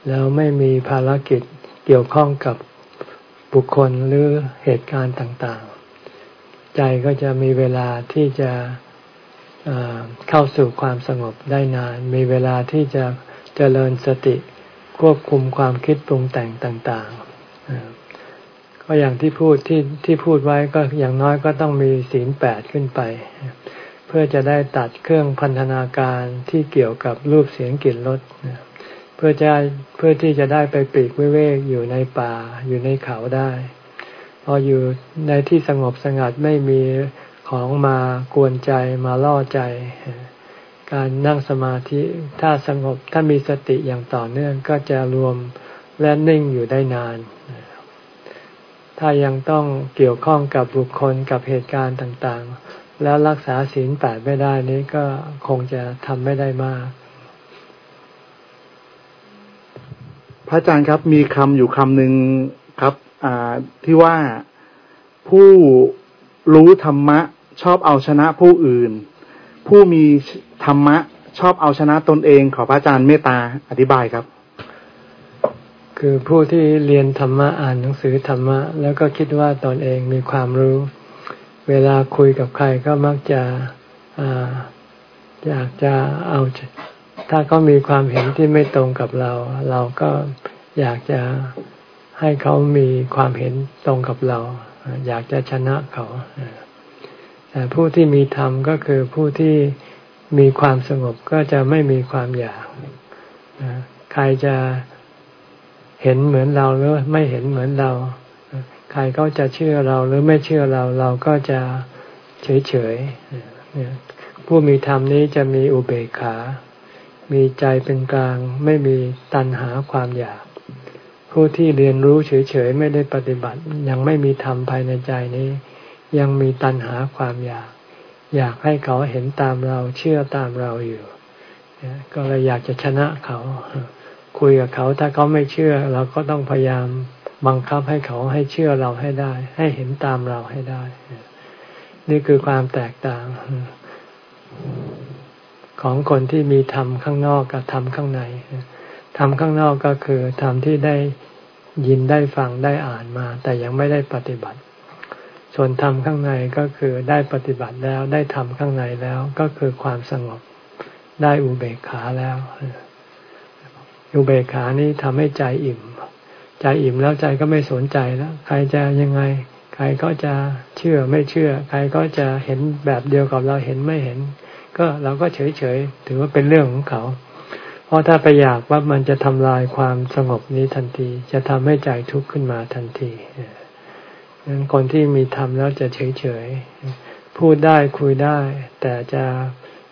แล้วไม่มีภารกิจเกี่ยวข้องกับบุคคลหรือเหตุการณ์ต่างๆ ใจก็จะมีเวลาที่จะ เข้าสู่ความสงบได้นาน มีเวลาที่จะเจริญสติควบคุมความคิดปรุงแต่งต่างๆ ก็อย่างที่พูดที่ที่พูดไว้ก็อย่างน้อยก็ต้องมีศีลแปดขึ้นไป เพื่อจะได้ตัดเครื่องพันธนาการที่เกี่ยวกับรูปเสียงกลิ่นรสเพื่อจะเพื่อที่จะได้ไปปีกวิเวกอยู่ในป่าอยู่ในเขาได้ พออยู่ในที่สงบสงัดไม่มี ของมากวนใจมาล่อใจ การนั่งสมาธิถ้าสงบถ้ามีสติอย่างต่อเนื่องก็จะรวมและนิ่งอยู่ได้นาน ถ้ายังต้องเกี่ยวข้องกับบุคคลกับเหตุการณ์ต่างๆ แล้วรักษาศีลแปดไม่ได้นี้ก็คงจะทำไม่ได้มาก พระอาจารย์ครับมีคำอยู่คำหนึ่งครับที่ว่าผู้รู้ธรรมะ ชอบเอาชนะผู้อื่น ผู้มีธรรมะ ชอบเอาชนะตนเอง ขอพระอาจารย์เมตตาอธิบายครับ คือผู้ที่เรียนธรรมะอ่านหนังสือธรรมะ แล้วก็คิดว่าตนเองมีความรู้ เวลาคุยกับใครก็มักจะอยากจะเอาถ้าเขามีความเห็นที่ไม่ตรงกับเรา เราก็อยากจะให้เขามีความเห็นตรงกับเรา อยากจะชนะเขา ผู้ที่มีธรรมก็คือผู้ที่มีความสงบก็จะไม่มีความอยาก ใครจะเห็นเหมือนเราหรือไม่เห็นเหมือนเรา ใครก็จะเชื่อเราหรือไม่เชื่อเราเราก็จะเฉยเฉยผู้มีธรรมนี้จะมีอุเบกขา มีใจเป็นกลาง ไม่มีตัณหาความอยาก ผู้ที่เรียนรู้เฉยๆไม่ได้ปฏิบัติ ยังไม่มีธรรมภายในใจนี้ ยังมีตัณหาความอยาก อยากให้เขาเห็นตามเราเชื่อตามเราอยู่ก็เลยอยากจะชนะเขา คุยกับเขาถ้าเขาไม่เชื่อ เราก็ต้องพยายามบังคับให้เขาให้เชื่อเราให้ได้ ให้เห็นตามเราให้ได้ นี่คือความแตกต่าง ของคนที่มีธรรมข้างนอกกับธรรมข้างในธรรมข้างนอกก็คือธรรมที่ได้ยินได้ฟังได้อ่านมา แต่ยังไม่ได้ปฏิบัติ ส่วนธรรมข้างในก็คือได้ปฏิบัติแล้วได้ทำข้างในแล้วก็คือความสงบได้อุเบกขาแล้ว อุเบกขานี้ทำให้ใจอิ่ม ใจอิ่มแล้วใจก็ไม่สนใจแล้ว ใครจะยังไง ใครก็จะเชื่อไม่เชื่อ ใครก็จะเห็นแบบเดียวกับเราเห็นไม่เห็น ก็เราก็เฉยเฉยถือว่าเป็นเรื่องของเขา เพราะถ้าไปอยากว่ามันจะทำลายความสงบนี้ทันที จะทำให้ใจทุกข์ขึ้นมาทันที นั้นคนที่มีธรรมแล้วจะเฉยเฉยพูดได้คุยได้ แต่จะ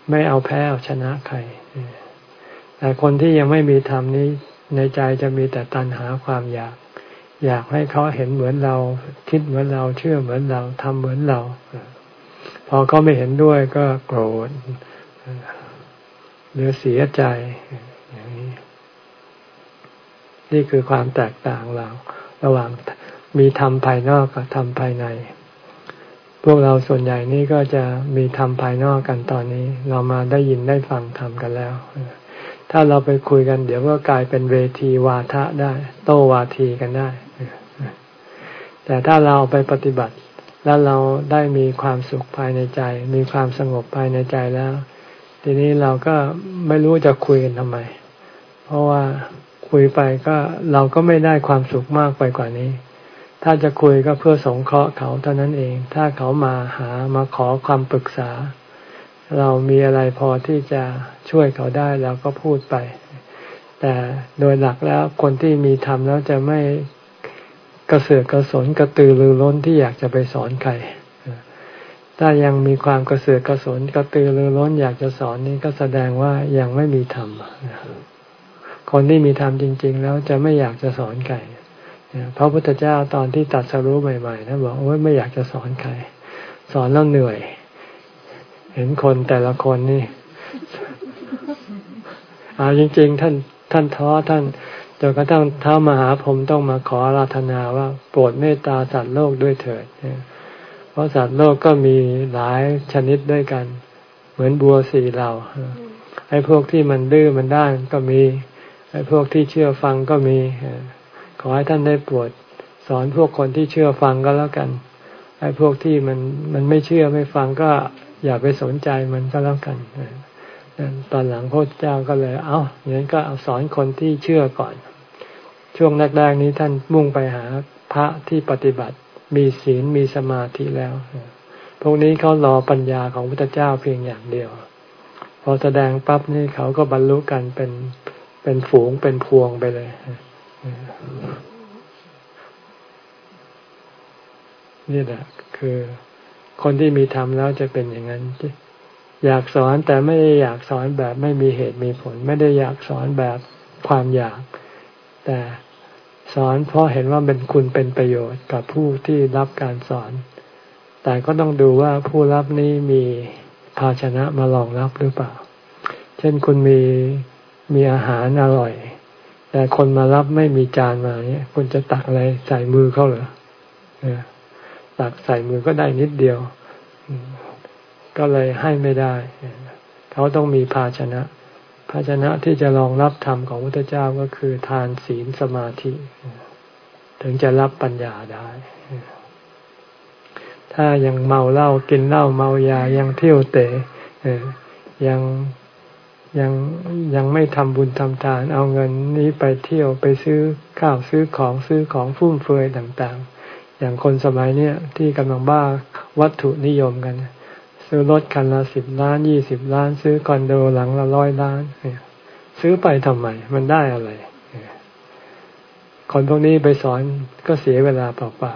ไม่เอาแพ้เอาชนะใคร แต่คนที่ยังไม่มีธรรมนี้ในใจจะมีแต่ตัณหาความอยาก อยากให้เขาเห็นเหมือนเรา คิดเหมือนเราเชื่อเหมือนเราทำเหมือนเรา พอเขาไม่เห็นด้วยก็โกรธหรือเสียใจอย่างนี้ นี่คือความแตกต่างเรา ระหว่าง มีธรรมภายนอกกับธรรมภายใน พวกเราส่วนใหญ่นี่ก็จะมีธรรมภายนอกกันตอนนี้ เรามาได้ยินได้ฟังธรรมกันแล้ว ถ้าเราไปคุยกันเดี๋ยวก็กลายเป็นเวทีวาทะได้ โต้วาทีกันได้ แต่ถ้าเราไปปฏิบัติ แล้วเราได้มีความสุขภายในใจ มีความสงบภายในใจแล้ว ทีนี้เราก็ไม่รู้จะคุยกันทำไม เพราะว่าคุยไปก็เราก็ไม่ได้ความสุขมากไปกว่านี้ ถ้าจะคุยก็เพื่อสงเคราะห์เขาเท่านั้นเอง ถ้าเขามาหามาขอความปรึกษา เรามีอะไรพอที่จะช่วยเขาได้เราก็พูดไป แต่โดยหลักแล้วคนที่มีธรรมแล้วจะไม่กระเสือกกระสนกระตือรือร้นที่อยากจะไปสอนใคร ถ้ายังมีความกระเสือกกระสนกระตือรือร้นอยากจะสอนนี่ก็แสดงว่ายังไม่มีธรรม คนที่มีธรรมจริง ๆ แล้วจะไม่อยากจะสอนใคร พระพุทธเจ้าตอนที่ตัดสรู้ใหม่ๆนะบอกว่าไม่อยากจะสอนใคร สอนแล้วเหนื่อย เห็นคนแต่ละคนนี่อาจริง ๆ ท่านท่านท้อท่านจนกระทั่งเท้ามหาผมต้องมาขอราธนาว่าโปรดเมตตาสัตว์โลกด้วยเถิดเพราะสัตว์โลกก็มีหลายชนิดด้วยกัน เหมือนบัวสีเหล่าไอ้พวกที่มันดื้อมันด้านก็มี ไอ้พวกที่เชื่อฟังก็มี ขอให้ท่านได้โปรดสอนพวกคนที่เชื่อฟังก็แล้วกันไอ้พวกที่มันมันไม่เชื่อไม่ฟังก็อย่าไปสนใจมันก็แล้วกันตอนหลังพระเจ้าก็เลย เอาอย่างนั้นก็เอาสอนคนที่เชื่อก่อน ช่วงแรกๆนี้ท่านมุ่งไปหาพระที่ปฏิบัติ มีศีลมีสมาธิแล้ว พวกนี้เขารอปัญญาของพระเจ้าเพียงอย่างเดียว พอแสดงปั๊บนี่เขาก็บรรลุกันเป็นเป็นฝูงเป็นพวงไปเลย นี่แหละ คือคนที่มีธรรมแล้วจะเป็นอย่างนั้นอยากสอนแต่ไม่ได้อยากสอนแบบไม่มีเหตุมีผล ไม่ได้อยากสอนแบบความอยาก แต่สอนเพราะเห็นว่าเป็นคุณเป็นประโยชน์กับผู้ที่รับการสอน แต่ก็ต้องดูว่าผู้รับนี้มีภาชนะมารองรับหรือเปล่า เช่นคุณมีมีอาหารอร่อย แต่คนมารับไม่มีจานมาเนี่ยคุณจะตักอะไรใส่มือเขาเหรอตักใส่มือก็ได้นิดเดียว ก็เลยให้ไม่ได้ เขาต้องมีภาชนะ ภาชนะที่จะรองรับธรรมของพระเจ้าก็คือทานศีลสมาธิ ถึงจะรับปัญญาได้ ถ้ายังเมาเหล้ากินเหล้าเมายายังเที่ยวเตะยัง ยังยังไม่ทำบุญทำทาน เอาเงินนี้ไปเที่ยวไปซื้อข้าวซื้อของซื้อของฟุ่มเฟือยต่างอย่างคนสมัยเนี้ยที่กำลังบ้าวัตถุนิยมกัน ซื้อรถคันละสิบล้านยี่สิบล้าน ซื้อคอนโดหลังละร้อยล้านเนี่ยซื้อไปทำไมมันได้อะไร คนพวกนี้ไปสอนก็เสียเวลาเปล่า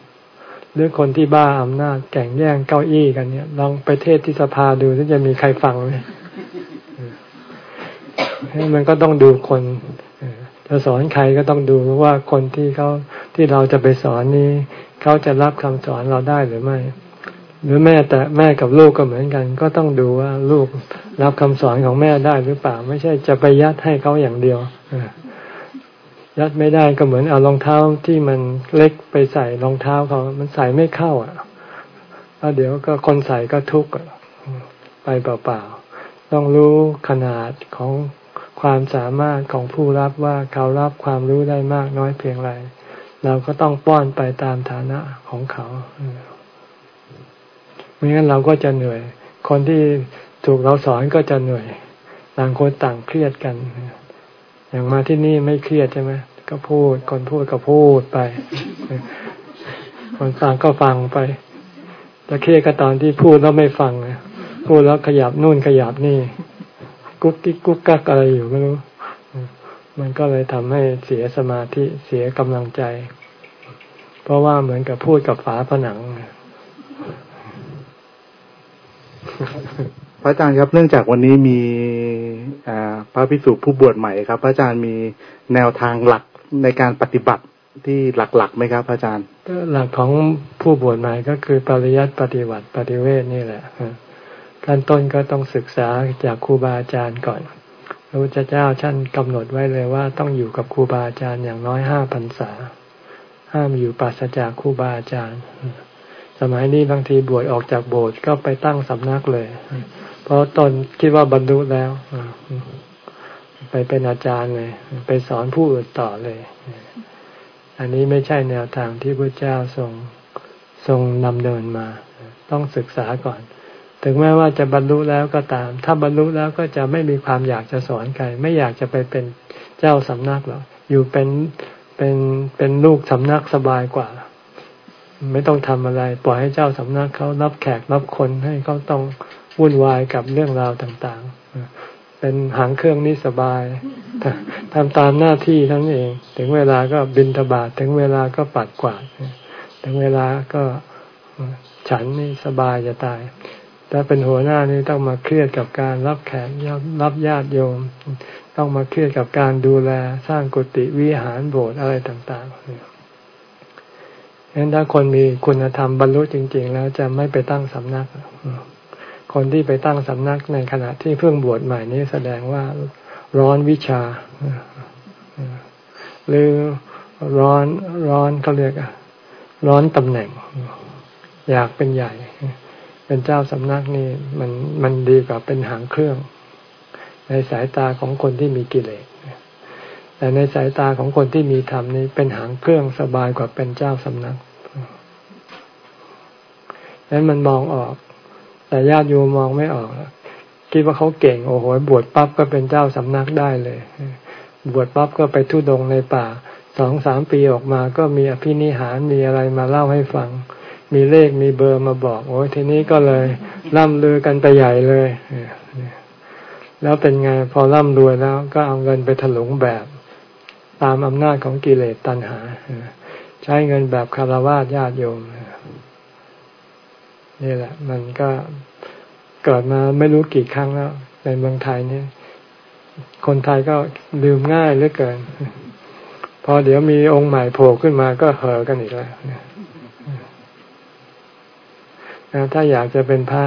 ๆหรือคนที่บ้าอำนาจแข่งแย่งเก้าอี้กันเนี่ยลองไปเทศที่สภาดูถ้าจะมีใครฟังไหม มันก็ต้องดูคนจะสอนใครก็ต้องดูว่าคนที่เขาที่เราจะไปสอนนี้เขาจะรับคำสอนเราได้หรือไม่ หรือแม่แต่แม่กับลูกก็เหมือนกัน ก็ต้องดูว่าลูกรับคำสอนของแม่ได้หรือเปล่า ไม่ใช่จะไปยัดให้เขาอย่างเดียวยัดไม่ได้ก็เหมือนเอารองเท้าที่มันเล็กไปใส่รองเท้าเขามันใส่ไม่เข้าอะแล้วเดี๋ยวก็คนใส่ก็ทุกข์ไปเปล่าๆต้องรู้ขนาดของ ความสามารถของผู้รับว่าเขารับความรู้ได้มากน้อยเพียงไร เราก็ต้องป้อนไปตามฐานะของเขาไม่งั้นเราก็จะเหนื่อย คนที่ถูกเราสอนก็จะเหนื่อย ต่างคนต่างเครียดกัน อย่างมาที่นี่ไม่เครียดใช่ไหมก็พูด คนพูดก็พูดไป คนฟังก็ฟังไปจะเครียดก็ตอนที่พูดแล้วไม่ฟังพูดแล้วขยับนู่นขยับนี่ กุ๊กกิ๊กกุ๊กกักอะไรอยู่ไม่รู้ มันก็เลยทำให้เสียสมาธิเสียกำลังใจ เพราะว่าเหมือนกับพูดกับฝาผนังพระอาจารย์ครับเนื่องจากวันนี้มีพระภิกษุผู้บวชใหม่ครับ พระอาจารย์มีแนวทางหลักในการปฏิบัติที่หลักๆไหมครับพระอาจารย์หลักของผู้บวชใหม่ก็คือปริยัติปฏิบัติปฏิเวทนี่แหละ ขั้นต้นก็ต้องศึกษาจากครูบาอาจารย์ก่อนพระพุทธเจ้าท่านกำหนดไว้เลยว่าต้องอยู่กับครูบาอาจารย์อย่างน้อยห้าพรรษา ห้ามอยู่ปราศจากครูบาอาจารย์ สมัยนี้บางทีบวชออกจากโบสถ์ก็ไปตั้งสำนักเลย เพราะตนคิดว่าบรรลุแล้วไปเป็นอาจารย์เลย ไปสอนผู้อื่นต่อเลย อันนี้ไม่ใช่แนวทางที่พระเจ้าทรงทรงนำเดินมา ต้องศึกษาก่อน ถึงแม้ว่าจะบรรลุแล้วก็ตาม ถ้าบรรลุแล้วก็จะไม่มีความอยากจะสอนใครไม่อยากจะไปเป็นเจ้าสำนักหรอกอยู่เป็นเป็นเป็นลูกสำนักสบายกว่า ไม่ต้องทำอะไร ปล่อยให้เจ้าสำนักเขารับแขกรับคนให้เขาต้องวุ่นวายกับเรื่องราวต่างๆ เป็นหางเครื่องนี่สบายทำตามหน้าที่ทั้งเอง ถึงเวลาก็บินทบาทถึงเวลาก็ปัดกวาดถึงเวลาก็ฉันนี่สบายจะตาย ถ้าเป็นหัวหน้านี่ต้องมาเครียดกับการรับแขกรับญาติโยม ต้องมาเครียดกับการดูแลสร้างกุฏิวิหารโบสถ์อะไรต่างๆเห็นถ้าคนมีคุณธรรมบรรลุจริง ๆ แล้วจะไม่ไปตั้งสำนัก คนที่ไปตั้งสำนักในขณะที่เพิ่งบวชใหม่นี้แสดงว่าร้อนวิชา หรือร้อนร้อนเขาเรียกร้อนตำแหน่ง อยากเป็นใหญ่ เป็นเจ้าสำนักนี่มันมันดีกว่าเป็นหางเครื่อง ในสายตาของคนที่มีกิเลสแต่ในสายตาของคนที่มีธรรมนี่เป็นหางเครื่องสบายกว่าเป็นเจ้าสำนักนั้นมันมองออก แต่ญาติโยมมองไม่ออกคิดว่าเขาเก่งโอ้โหบวชปั๊บก็เป็นเจ้าสำนักได้เลย บวชปั๊บก็ไปทุดงในป่าสองสามปีออกมาก็มีอภินิหารมีอะไรมาเล่าให้ฟัง มีเลขมีเบอร์มาบอก โอ้ยทีนี้ก็เลยร่ำลือกันไปใหญ่เลยแล้วเป็นไงพอร่ำรวยแล้ว ก็เอาเงินไปถลุงแบบ ตามอำนาจของกิเลสตัณหาใช้เงินแบบคารวะญาติโยมนี่แหละ มันก็เกิดมาไม่รู้กี่ครั้งแล้ว ในเมืองไทยเนี่ย คนไทยก็ลืมง่ายเหลือเกิน พอเดี๋ยวมีองค์ใหม่โผล่ขึ้นมาก็เห่อกันอีกแล้ว ถ้าอยากจะเป็นพระ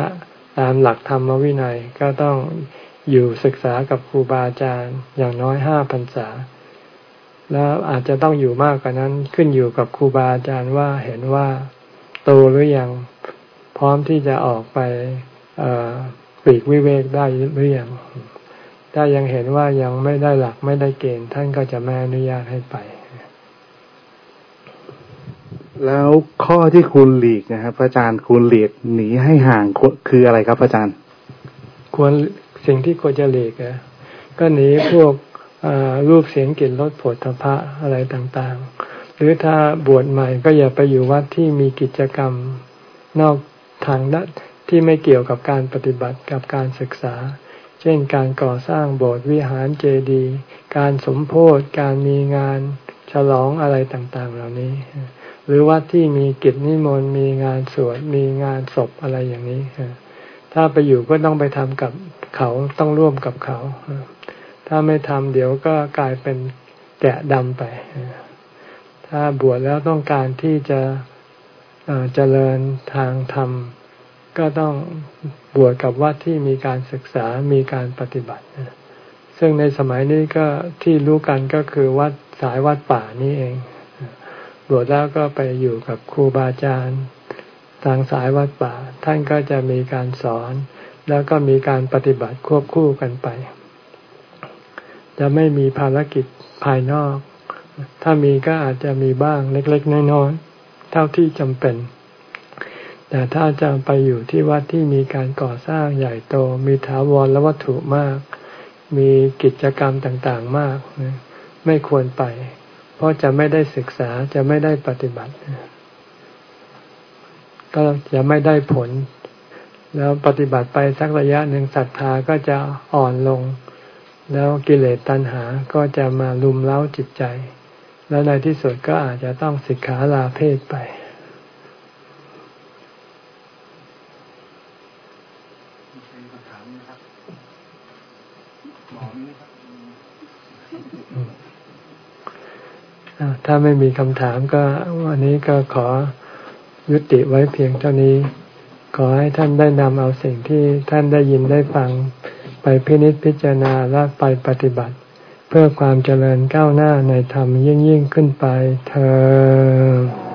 ตามหลักธรรมวินัยก็ต้องอยู่ศึกษากับครูบาอาจารย์อย่างน้อยห้าพรรษา แล้วอาจจะต้องอยู่มากกว่านั้นขึ้นอยู่กับครูบาอาจารย์ว่าเห็นว่าโตหรือยังพร้อมที่จะออกไปปีกวิเวกได้หรือยังถ้ายังเห็นว่ายังไม่ได้หลักไม่ได้เกณฑ์ท่านก็จะไม่อนุญาตให้ไป แล้วข้อที่คุณหลีกนะครับพระอาจารย์คุณหลีกหนีให้ห่างคืออะไรครับพระอาจารย์ ควรสิ่งที่ควรจะหลีกอะก็หนีพวกรูปเสียงกลิ่นรสผลทพะอะไรต่างๆ หรือถ้าบวชใหม่ก็อย่าไปอยู่วัดที่มีกิจกรรมนอกทางด้านที่ไม่เกี่ยวกับการปฏิบัติกับการศึกษา เช่นการก่อสร้างโบสถ์วิหารเจดีย์การสมโพธิการมีงานฉลองอะไรต่างๆ เหล่านี้ หรือวัดที่มีกิจนิมนต์มีงานสวดมีงานศพอะไรอย่างนี้ถ้าไปอยู่ก็ต้องไปทำกับเขาต้องร่วมกับเขา ถ้าไม่ทำเดี๋ยวก็กลายเป็นแกะดำไป ถ้าบวชแล้วต้องการที่จะเจริญทางธรรม ก็ต้องบวชกับวัดที่มีการศึกษามีการปฏิบัติ ซึ่งในสมัยนี้ก็ที่รู้กันก็คือวัดสายวัดป่านี่เอง บวชแล้วก็ไปอยู่กับครูบาอาจารย์ทางสายวัดป่า ท่านก็จะมีการสอน แล้วก็มีการปฏิบัติควบคู่กันไป จะไม่มีภารกิจภายนอก ถ้ามีก็อาจจะมีบ้างเล็ก ๆ น้อยๆเท่าที่จำเป็น แต่ถ้าจะไปอยู่ที่วัดที่มีการก่อสร้างใหญ่โต มีถาวรและวัตถุมาก มีกิจกรรมต่างๆมาก ไม่ควรไป เพราะจะไม่ได้ศึกษาจะไม่ได้ปฏิบัติ ก็จะไม่ได้ผล แล้วปฏิบัติไปสักระยะหนึ่งศรัทธาก็จะอ่อนลง แล้วกิเลสตัณหาก็จะมาลุมเล้าจิตใจ แล้วในที่สุดก็อาจจะต้องสิกขาลาเพศไป ถ้าไม่มีคำถามก็วันนี้ก็ขอยุติไว้เพียงเท่านี้ ขอให้ท่านได้นำเอาสิ่งที่ท่านได้ยินได้ฟังไปพินิจพิจารณาและไปปฏิบัติ เพื่อความเจริญก้าวหน้าในธรรมยิ่งยิ่งขึ้นไปเธอ